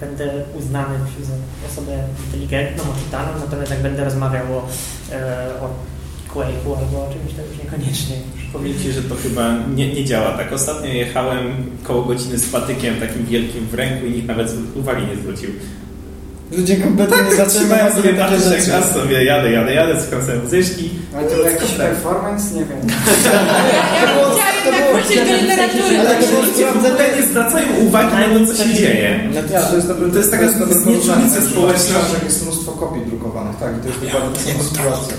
będę uznany przez osobę inteligentną, oczytaną, natomiast jak będę rozmawiał o, e, o Quake'u albo o czymś, to już niekoniecznie. Powiem Ci, że to chyba nie, nie działa tak. Ostatnio jechałem koło godziny z patykiem takim wielkim w ręku i nikt nawet uwagi nie zwrócił. Ludzie kompletnie nie zaczynają Zatrzymają sobie takie rzeczy. raz sobie jadę, jadę, jadę, słucham sobie muzyczki. Ale to był jakiś performance? Nie wiem. Ja bym chciała jednak wrócić do literatury. Ale to było sprawdzenie. Nie zwracają uwagi na to, co się dzieje. To jest, taka porównanie, społeczna. że jest mnóstwo kopii drukowanych, tak, i to jest dokładnie ta sytuacja.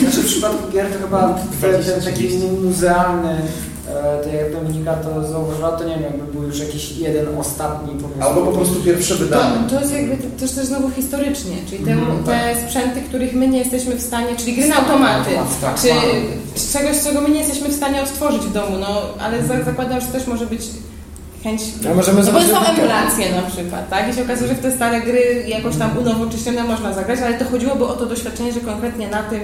Znaczy w przypadku gier to chyba taki muzealny, e, tak jak Dominika to zauważyła, to nie wiem, jakby był już jakiś jeden ostatni powiedzmy. Albo po prostu pierwsze wydanie. To, to jest jakby też też znowu historycznie, czyli te, Mhm, te sprzęty, których my nie jesteśmy w stanie, czyli gry na automaty, Tak, czy tak. z czegoś, czego my nie jesteśmy w stanie odtworzyć w domu, no ale za, zakładam, że też może być chęć... A możemy no bo zobaczyć są emulacje na przykład, tak? I się okazuje, że w te stare gry jakoś tam unowocześnione można zagrać, ale to chodziłoby o to doświadczenie, że konkretnie na tym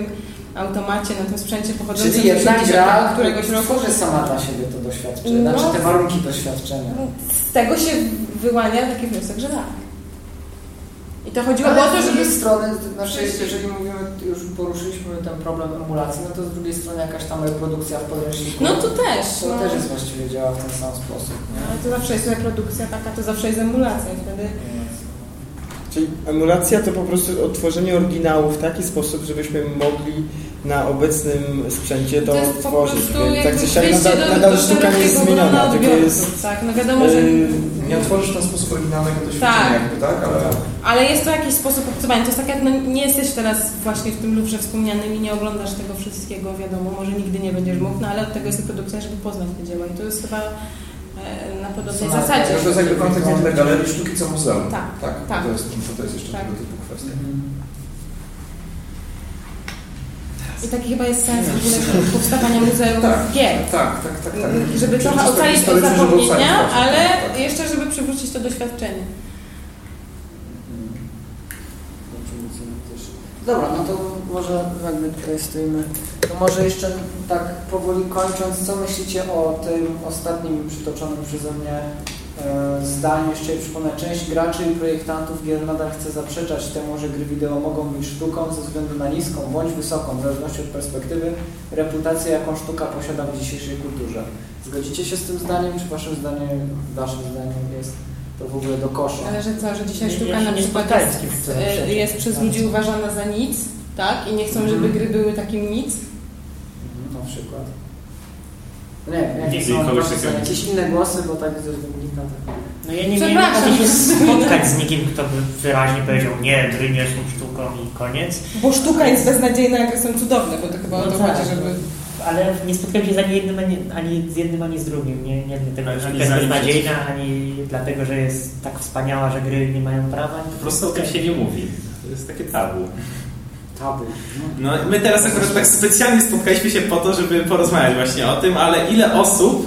automacie, na tym sprzęcie pochodzącym Czyli z jedna 80 gra któregoś roku. tworzy sama dla siebie to doświadczenie, No. znaczy te warunki doświadczenia. Z tego się wyłania taki wniosek, że tak. I to chodziło Ale o to, z żeby drugiej strony, znaczy, jeżeli mówimy, już poruszyliśmy ten problem emulacji, no to z drugiej strony jakaś tam reprodukcja w podręczniku. No to też, To no. też jest właściwie działa w ten sam sposób. Nie? Ale to zawsze jest reprodukcja taka, to zawsze jest emulacja. Wtedy Czyli emulacja to po prostu odtworzenie oryginału w taki sposób, żebyśmy mogli na obecnym sprzęcie to, To jest tworzyć. Więc tak czy siak nadal, do- nadal do sztuka nie jest zmieniona, tylko odbiorców, jest... tak, no wiadomo, że- yy, Nie otworzysz w ten sposób oryginalnego doświadczenia, Tak. jakby, tak? Ale Ale jest to jakiś sposób obcowania. To jest tak jak no, nie jesteś teraz właśnie w tym Luwrze wspomnianym i nie oglądasz tego wszystkiego, wiadomo, może nigdy nie będziesz mógł, no ale od tego jest produkcja, żeby poznać te dzieła. I to jest chyba na podobnej to zasadzie. To jest jakby kontekst nie tyle galerii sztuki, co muzeum. Tak, tak. tak. To, jest, to jest jeszcze Tak. tego typu kwestia. I taki chyba jest sens w ogóle powstawania muzeum Tak, gier. Tak, tak, tak. tak. Żeby trochę ocalić żeby zapomnienia, właśnie, ale tak, tak. jeszcze żeby przywrócić to doświadczenie. Dobra, no to może jak my tutaj stoimy, to może jeszcze tak powoli kończąc, co myślicie o tym ostatnim przytoczonym przeze mnie e, zdaniu? Jeszcze je przypomnę, część graczy i projektantów gier nadal chce zaprzeczać temu, że gry wideo mogą być sztuką ze względu na niską bądź wysoką, w zależności od perspektywy, reputację, jaką sztuka posiada w dzisiejszej kulturze. Zgodzicie się z tym zdaniem, czy waszym zdaniem, waszym zdaniem jest to w ogóle do kosza? Ale że co, że dzisiaj Nie- sztuka ja na nie przykład jest, e, jest przez ludzi uważana za nic, tak? I nie chcą, żeby Mhm. gry były takim nic. Na przykład. No Nie wiem, jakie Nigdy są kogoś takiego jakieś inne głosy, bo tak widzę, że nikt na to... No ja nie, nie mogę się [LAUGHS] spotkać z nikim, kto by wyraźnie powiedział nie, gry nie są sztuką i koniec. Bo sztuka jest beznadziejna, jak są cudowne, bo to chyba o No to tak, chodzi, żeby... Ale nie spotkałem się z ani jednym, ani, ani z jednym, ani z drugim. Nie, nie dlatego, że jest beznadziejna, ani dlatego, że jest tak wspaniała, że gry nie mają prawa. Po prostu o tym się nie mówi. To jest takie tabu. Tabu. No my teraz akurat tak specjalnie spotkaliśmy się po to, żeby porozmawiać właśnie o tym, ale ile osób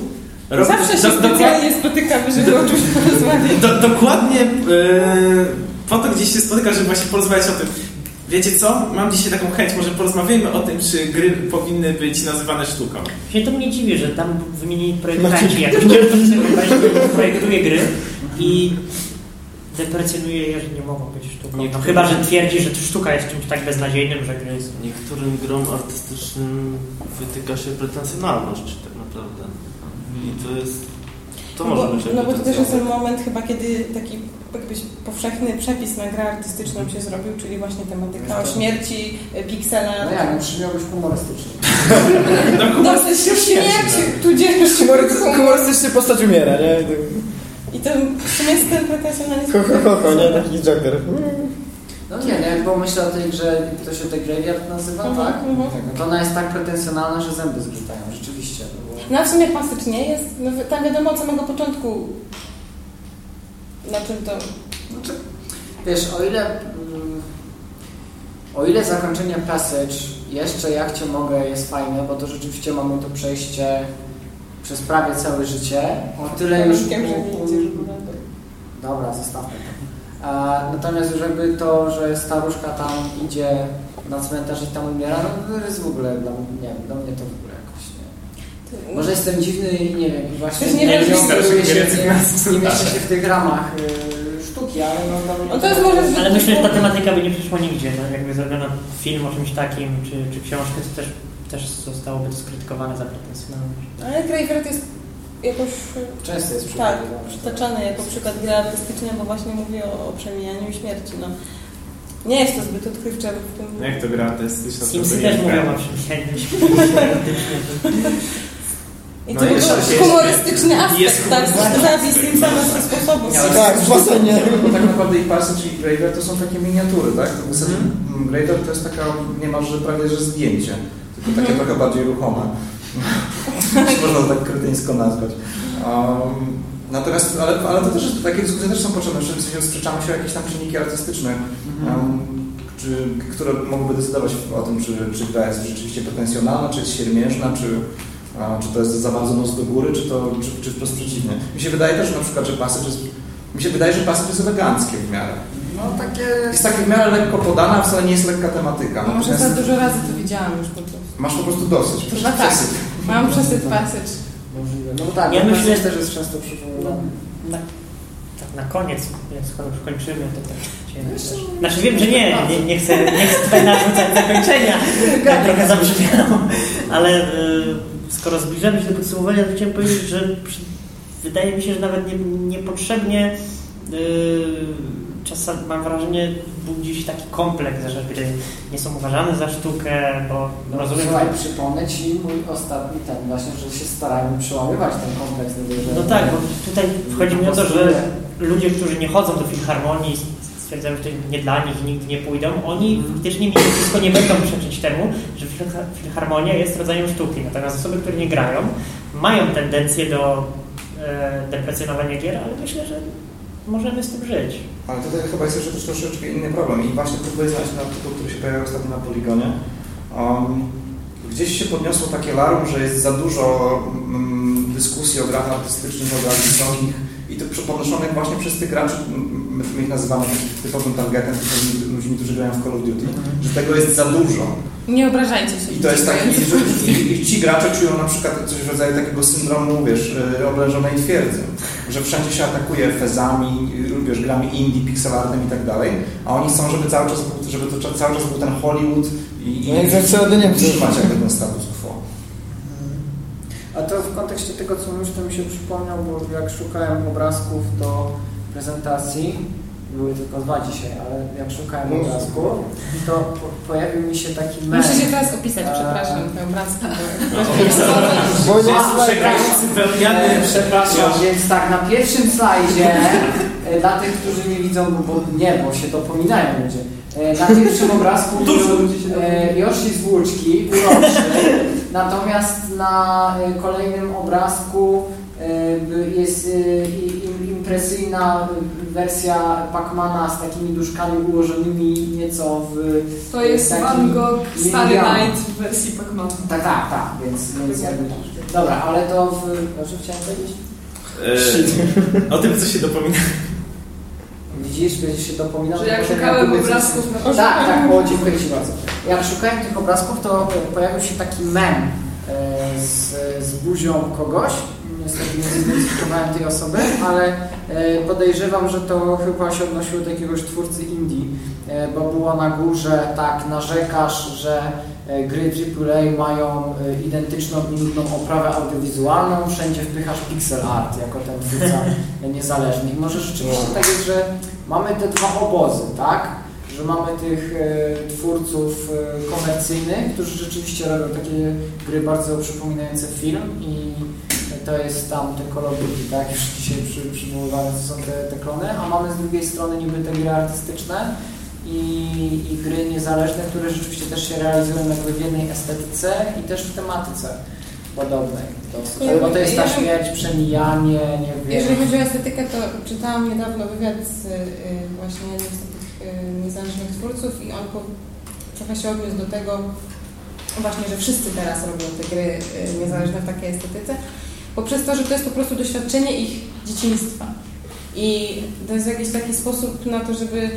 robi Zawsze się do- specjalnie spotykamy, żeby o czymś porozmawiać. do, dokładnie e, po to gdzieś się spotyka, żeby właśnie porozmawiać o tym. Wiecie co? Mam dzisiaj taką chęć, może porozmawiajmy o tym, czy gry powinny być nazywane sztuką. Się to mnie dziwi, że tam wymienili projektanci nie projektuje gry i deprecjonuje je, że nie mogą być sztuką. No, Niektóre- chyba, że twierdzi, że sztuka jest czymś tak beznadziejnym, że gry są... Niektórym grom artystycznym wytyka się pretensjonalność tak naprawdę. I to jest... To no może bo, być no bo to też jest ten moment chyba, kiedy taki jakbyś powszechny przepis na grę artystyczną się zrobił, czyli właśnie tematyka o śmierci, y, piksela. No jak, no być humorystycznie. [LAUGHS] Dosyć się śmierci, tudzież humor. Humorystyczny postać umiera, nie? I to w sumie jest ten pretensjonalizm. Ho, ho, ho, ho, nie? Taki Joker. No nie, no jak bo myślę o tej grze, to się The Graveyard nazywa, Mhm, tak? mhm. No to ona jest tak pretensjonalna, że zęby zgrzytają, rzeczywiście. No bo... No a w sumie pasycz nie jest, no tam wiadomo od samego początku na czym to... Znaczy, wiesz, o ile, mm, o ile zakończenie Passage jeszcze jak Cię mogę jest fajne, bo to rzeczywiście mamy to przejście przez prawie całe życie, o tyle już... Że nie idziesz. Dobra, zostawmy to. A, natomiast jakby to, że staruszka tam idzie na cmentarz i tam umiera, no to jest w ogóle, dla, nie wiem, dla mnie to w ogóle jakoś nie... Może jestem dziwny i nie wiem, i właśnie Też nie nie, wiem, nie, starszy nie, mieszczę się w tych ramach y, sztuki, ale no, mnie No to jest może Ale myślę, że ta tematyka by nie przyszła nigdzie. No, jakby zrobiono film o czymś takim, czy, czy książkę, to też, też zostałoby to skrytykowane za pretensjonalność. Ale Graveyard jest jakoś... Często jest Tak, przywoływany. przytaczany jako przykład gry artystycznej, bo właśnie mówi o, o przemijaniu i śmierci. No. Nie jest to zbyt odkrywcze w tym... No jak to gra artystyczna? Simsy też nie mówią o [LAUGHS] czymś I No to i był jeszcze- humorystyczny jest aspekt, tak? humor- Zabić z tym samym sposobem. Tak, w basenie. Bo tak naprawdę i Passage i Graveyard to są takie miniatury, tak? W zasadzie Mhm. Graveyard to jest taka niemalże prawie że zdjęcie, tylko takie trochę bardziej ruchome. Jeśli [LAUGHS] można to tak krytyńsko nazwać. Um, natomiast, ale, ale to też takie dyskusje też są potrzebne, w sensie sprzeczamy się o jakieś tam czynniki artystyczne, um, czy, które mogłyby decydować o tym, czy, czy gra jest rzeczywiście pretensjonalna, czy jest siermiężna, czy, a, czy to jest za bardzo nos do góry, czy to czy, czy wprost przeciwnie. Mi się wydaje też na przykład, że jest mi się wydaje, że Passage jest eleganckie w miarę. No takie... Jest takie w miarę lekko podana, a wcale nie jest lekka tematyka. No, Może za dużo razy to widziałam już po prostu. masz po prostu dosyć. Chyba tak. Przesyp. Mam przesyt passage. Możliwe. No tak, Ja myślę- myślę, też jest często No, przywoływany. na, tak na koniec, więc skoro już kończymy, to tak też. Znaczy wiem, że nie, nie, nie chcę, nie chcę tutaj narzucać zakończenia, [LAUGHS] tak trochę zabrzmiało, ale y, skoro zbliżamy się do podsumowania, to chciałem powiedzieć, że przy, wydaje mi się, że nawet nie, niepotrzebnie y, mam wrażenie budzi się taki kompleks, że gry nie są uważane za sztukę, bo No, rozumiem... Słuchaj, przypomnę Ci mój ostatni ten właśnie, że się starałem przełamywać ten kompleks. No tak, bo tutaj chodzi mi o to, że ludzie, którzy nie chodzą do filharmonii, stwierdzają, że to nie dla nich i nigdy nie pójdą, oni faktycznie mimo wszystko nie będą przeczyć temu, że filha- filharmonia jest rodzajem sztuki. Natomiast osoby, które nie grają, mają tendencję do e, deprecjonowania gier, ale myślę, że możemy z tym żyć. Ale tutaj chyba jest jeszcze troszeczkę inny problem i właśnie próbuję znaleźć na artykuł, który się pojawił ostatnio na Poligonie. Um, gdzieś się podniosło takie larum, że jest za dużo mm, dyskusji o grach artystycznych, o grach wysokich i to podnoszonych właśnie przez tych graczy, my, my ich nazywamy typowym targetem, typowymi ludźmi, którzy grają w Call of Duty, że tego jest za dużo. Nie obrażajcie się. I to jest taki, że i- i ci gracze czują na przykład coś w rodzaju takiego syndromu, wiesz, y, oblężonej twierdzy, że wszędzie się atakuje fezami, wiesz, grami indie, pixelartem i tak dalej, a oni chcą, żeby cały czas, był- żeby to cały czas był ten Hollywood i, No i no co- utrzymać jakby ten status quo. A to w kontekście tego, co mówisz, to mi się przypomniał, bo jak szukałem obrazków do prezentacji, były tylko dwa dzisiaj, ale jak szukałem No. obrazków, to po, pojawił mi się taki mem. Muszę się teraz opisać, Eee, przepraszam, te obrazki. Bo nie A, Czekający wełniany, E, Przepraszam, więc tak, na pierwszym slajdzie, e, dla tych, którzy nie widzą, bo nie, bo się dopominają ludzie. E, Na pierwszym obrazku [LAUGHS] był Yoshi z włóczki, uroczy, natomiast na kolejnym obrazku jest im- impresyjna wersja Pacmana z takimi duszkami ułożonymi nieco w To jest Van Gogh Starry. Night w wersji Pacmana. Tak, tak, tak, więc, więc jakby Dobra, ale to w... Proszę, chciałem powiedzieć? E, o tym, co się dopomina. Widzisz, będziesz się dopominał. Że jak szukałem obrazków na Tak, początku. tak, o, dziękuję Ci bardzo. Jak szukałem tych obrazków, to pojawił się taki mem e, z, z buzią kogoś. Niestety nie zidentyfikowałem tej osoby, ale e, podejrzewam, że to chyba się odnosiło do jakiegoś twórcy indie, e, bo było na górze tak, narzekasz, że e, gry AAA mają identyczną i nudną oprawę audiowizualną, wszędzie wpychasz pixel art jako ten twórca [LAUGHS] niezależny. I może rzeczywiście tak jest, że mamy te dwa obozy, tak? Że mamy tych twórców komercyjnych, którzy rzeczywiście robią takie gry bardzo przypominające film i to jest tam te Duty, tak? Już dzisiaj przy, przywoływane to są te, te klony, a mamy z drugiej strony niby te gry artystyczne i, i gry niezależne, które rzeczywiście też się realizują jakby w jednej estetyce i też w tematyce podobnej. Ja- bo to jest ta ja śmierć, przemijanie, nie wiem. Jeżeli chodzi o estetykę, to czytałam niedawno wywiad z y, właśnie jednym z takich y, niezależnych twórców i on po, trochę się odniósł do tego właśnie, że wszyscy teraz robią te gry y, niezależne w takiej estetyce, poprzez to, że to jest po prostu doświadczenie ich dzieciństwa. I to jest jakiś taki sposób na to, żeby y,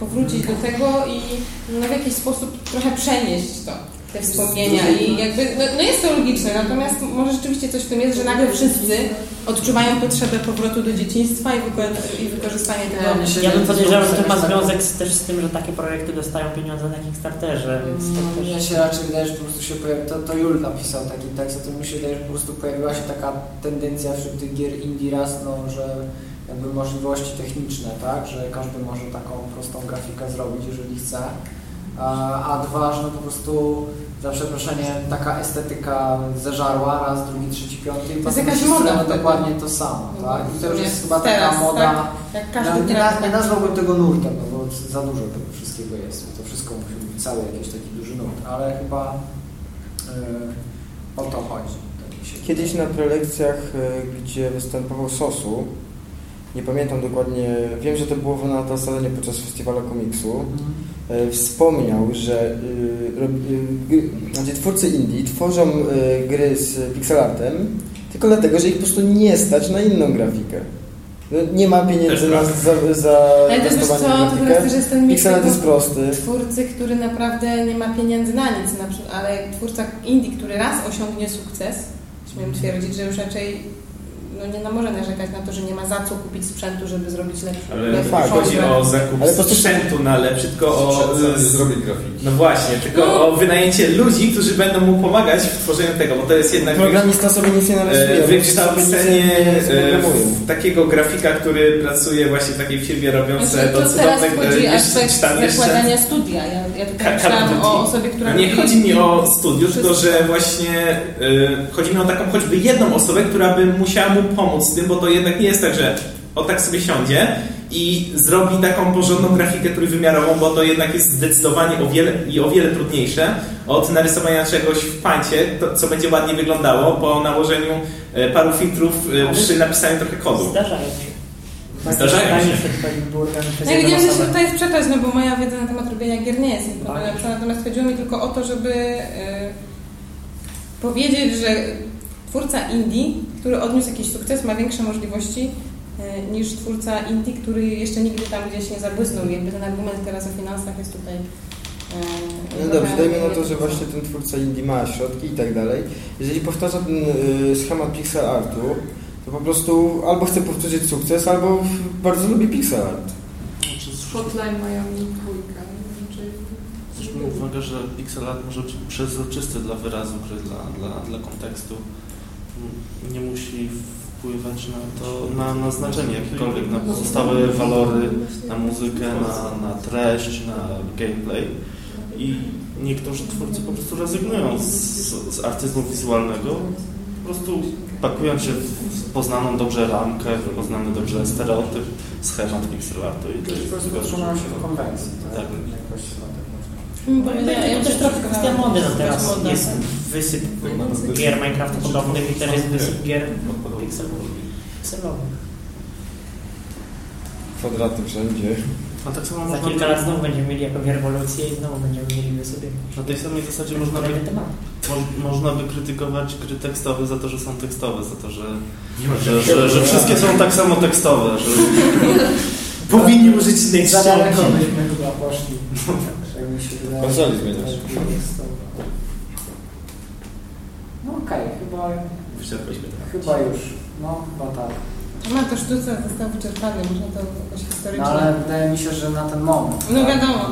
powrócić do tego i no, w jakiś sposób trochę przenieść to, te wspomnienia. I jakby, no, no jest to logiczne, natomiast może rzeczywiście coś w tym jest, że nagle wszyscy odczuwają potrzebę powrotu do dzieciństwa i, wyko- i wykorzystania tego. Ja bym podejrzewał, że to ma związek z, też z tym, że takie projekty dostają pieniądze na Kickstarterze, więc to Mm, też... Mnie się raczej wydaje, że po prostu się pojawi, to, to Jul napisał taki tekst, a to mi się wydaje, że po prostu pojawiła się taka tendencja wśród tych gier indie raz, no, że jakby możliwości techniczne, tak, że każdy może taką prostą grafikę zrobić, jeżeli chce, a, dwa, że no po prostu za przeproszenie taka estetyka zeżarła raz, drugi, trzeci, piąty i jest potem jakaś wszyscy moda wtedy. dokładnie to samo, No, tak, i to już jest jest chyba teraz, taka moda, tak? Jak każdy ja nie, nie nazwałbym tego nurtem, no bo za dużo tego wszystkiego jest. To wszystko musi być cały jakiś taki duży nurt, ale chyba yy, o to chodzi. Tak Kiedyś na prelekcjach, e, gdzie występował Sosu, nie pamiętam dokładnie, wiem, że to było w Natasalonie podczas festiwalu komiksu, e, wspomniał, że y, y, znaczy twórcy indie tworzą y, gry z pixelartem tylko dlatego, że ich po prostu nie stać na inną grafikę. No, nie ma pieniędzy na, za, za Ale to jest wiesz co, to teraz też jest ten miks Pixelat jest prosty. twórcy, który naprawdę nie ma pieniędzy na nic, na przykład, ale twórca indie, który raz osiągnie sukces, śmiem twierdzić, że już raczej no nie no, może narzekać na to, że nie ma za co kupić sprzętu, żeby zrobić lepszy Ale lepszy nie chodzi o zakup Ale sprzętu na lepszy, tylko o... Zrobić grafiki. No właśnie, tylko o wynajęcie ludzi, którzy będą mu pomagać w tworzeniu tego, bo to jest jednak Programista sobie nic nie narysuje. e, wykształcenie nie e, takiego grafika, który pracuje właśnie w takiej firmie robiące Znaczy, to to teraz cudowne... chodzi e, aspekt zakładania studia. Ja, ja tutaj myślałam o osobie, która... No nie chodzi mi o studiu, tylko że właśnie chodzi mi o taką choćby jedną osobę, która by musiała mu pomóc z tym, bo to jednak nie jest tak, że o tak sobie siądzie i zrobi taką porządną grafikę trójwymiarową, bo to jednak jest zdecydowanie o wiele, i o wiele trudniejsze od narysowania czegoś w pancie, to, co będzie ładnie wyglądało po nałożeniu e, paru filtrów e, przy napisaniu trochę kodu. Zdarzają się. Zdarzają Pytanie, się. będę się osobę. tutaj sprzeczać, no bo moja wiedza na temat robienia gier nie jest Tak. najlepsza, natomiast chodziło mi tylko o to, żeby e, powiedzieć, że twórca indie, który odniósł jakiś sukces, ma większe możliwości e, niż twórca indie, który jeszcze nigdy tam gdzieś nie zabłysnął. I Jakby ten argument teraz o finansach jest tutaj... e, No dobrze, dajmy na to, że właśnie ten twórca indie ma środki i tak dalej. Jeżeli powtarza ten y, schemat pixel artu, to po prostu albo chce powtórzyć sukces, albo bardzo lubi pixel art. Hotline Miami dwójka. Znaczy, Zwróćmy uwagę, że pixel art może być przezroczysty dla wyrazu dla, dla, dla kontekstu. Nie musi wpływać na to, na, na znaczenie jakiekolwiek, na pozostałe walory, na muzykę, na, na treść, na gameplay. I niektórzy twórcy po prostu rezygnują z, z artyzmu wizualnego, po prostu pakują się w poznaną dobrze ramkę, w poznany dobrze stereotyp, schemat pixel artu i to Po jest prostu zgodne. trzymają się w konwencji. Tak. Tak bo Ja, ja też trochę kwestia mody, no teraz Moda, jest tak. wysyp gier Minecraft podobnych i teraz jest wysyp gier pixelowych. Kwadraty wszędzie. A tak samo Za kilka lat znowu będziemy mieli jakąś rewolucję i znowu będziemy mieli wysypy. Na tej samej zasadzie można by, mo, można by krytykować gry tekstowe za to, że są tekstowe, za to, że, że, że, że wszystkie są tak samo tekstowe, że [LAUGHS] Powinni użyć innej Za daleko byśmy chyba poszli. [LAUGHS] Tak mi się wydaje. Konsoli zmieniasz. No okej, chyba, Wyczerpaliśmy to. chyba już. No chyba tak. Ma to sztuce został wyczerpany, można to jakoś historycznie... No ale wydaje mi się, że na ten moment. No tak? wiadomo.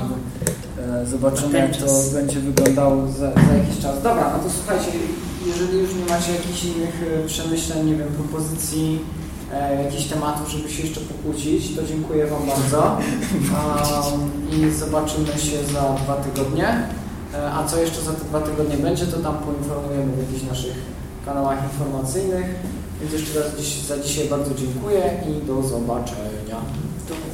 E, Zobaczymy, jak to czas. będzie wyglądało za, za jakiś czas. Dobra, no to słuchajcie, jeżeli już nie macie jakichś innych e, przemyśleń, nie wiem, propozycji, e, jakichś tematów, żeby się jeszcze pokłócić, to dziękuję Wam bardzo. [LAUGHS] Um, I zobaczymy się za dwa tygodnie. E, A co jeszcze za te dwa tygodnie będzie, to tam poinformujemy w jakichś naszych kanałach informacyjnych. Więc jeszcze raz dziś, za dzisiaj bardzo dziękuję i do zobaczenia.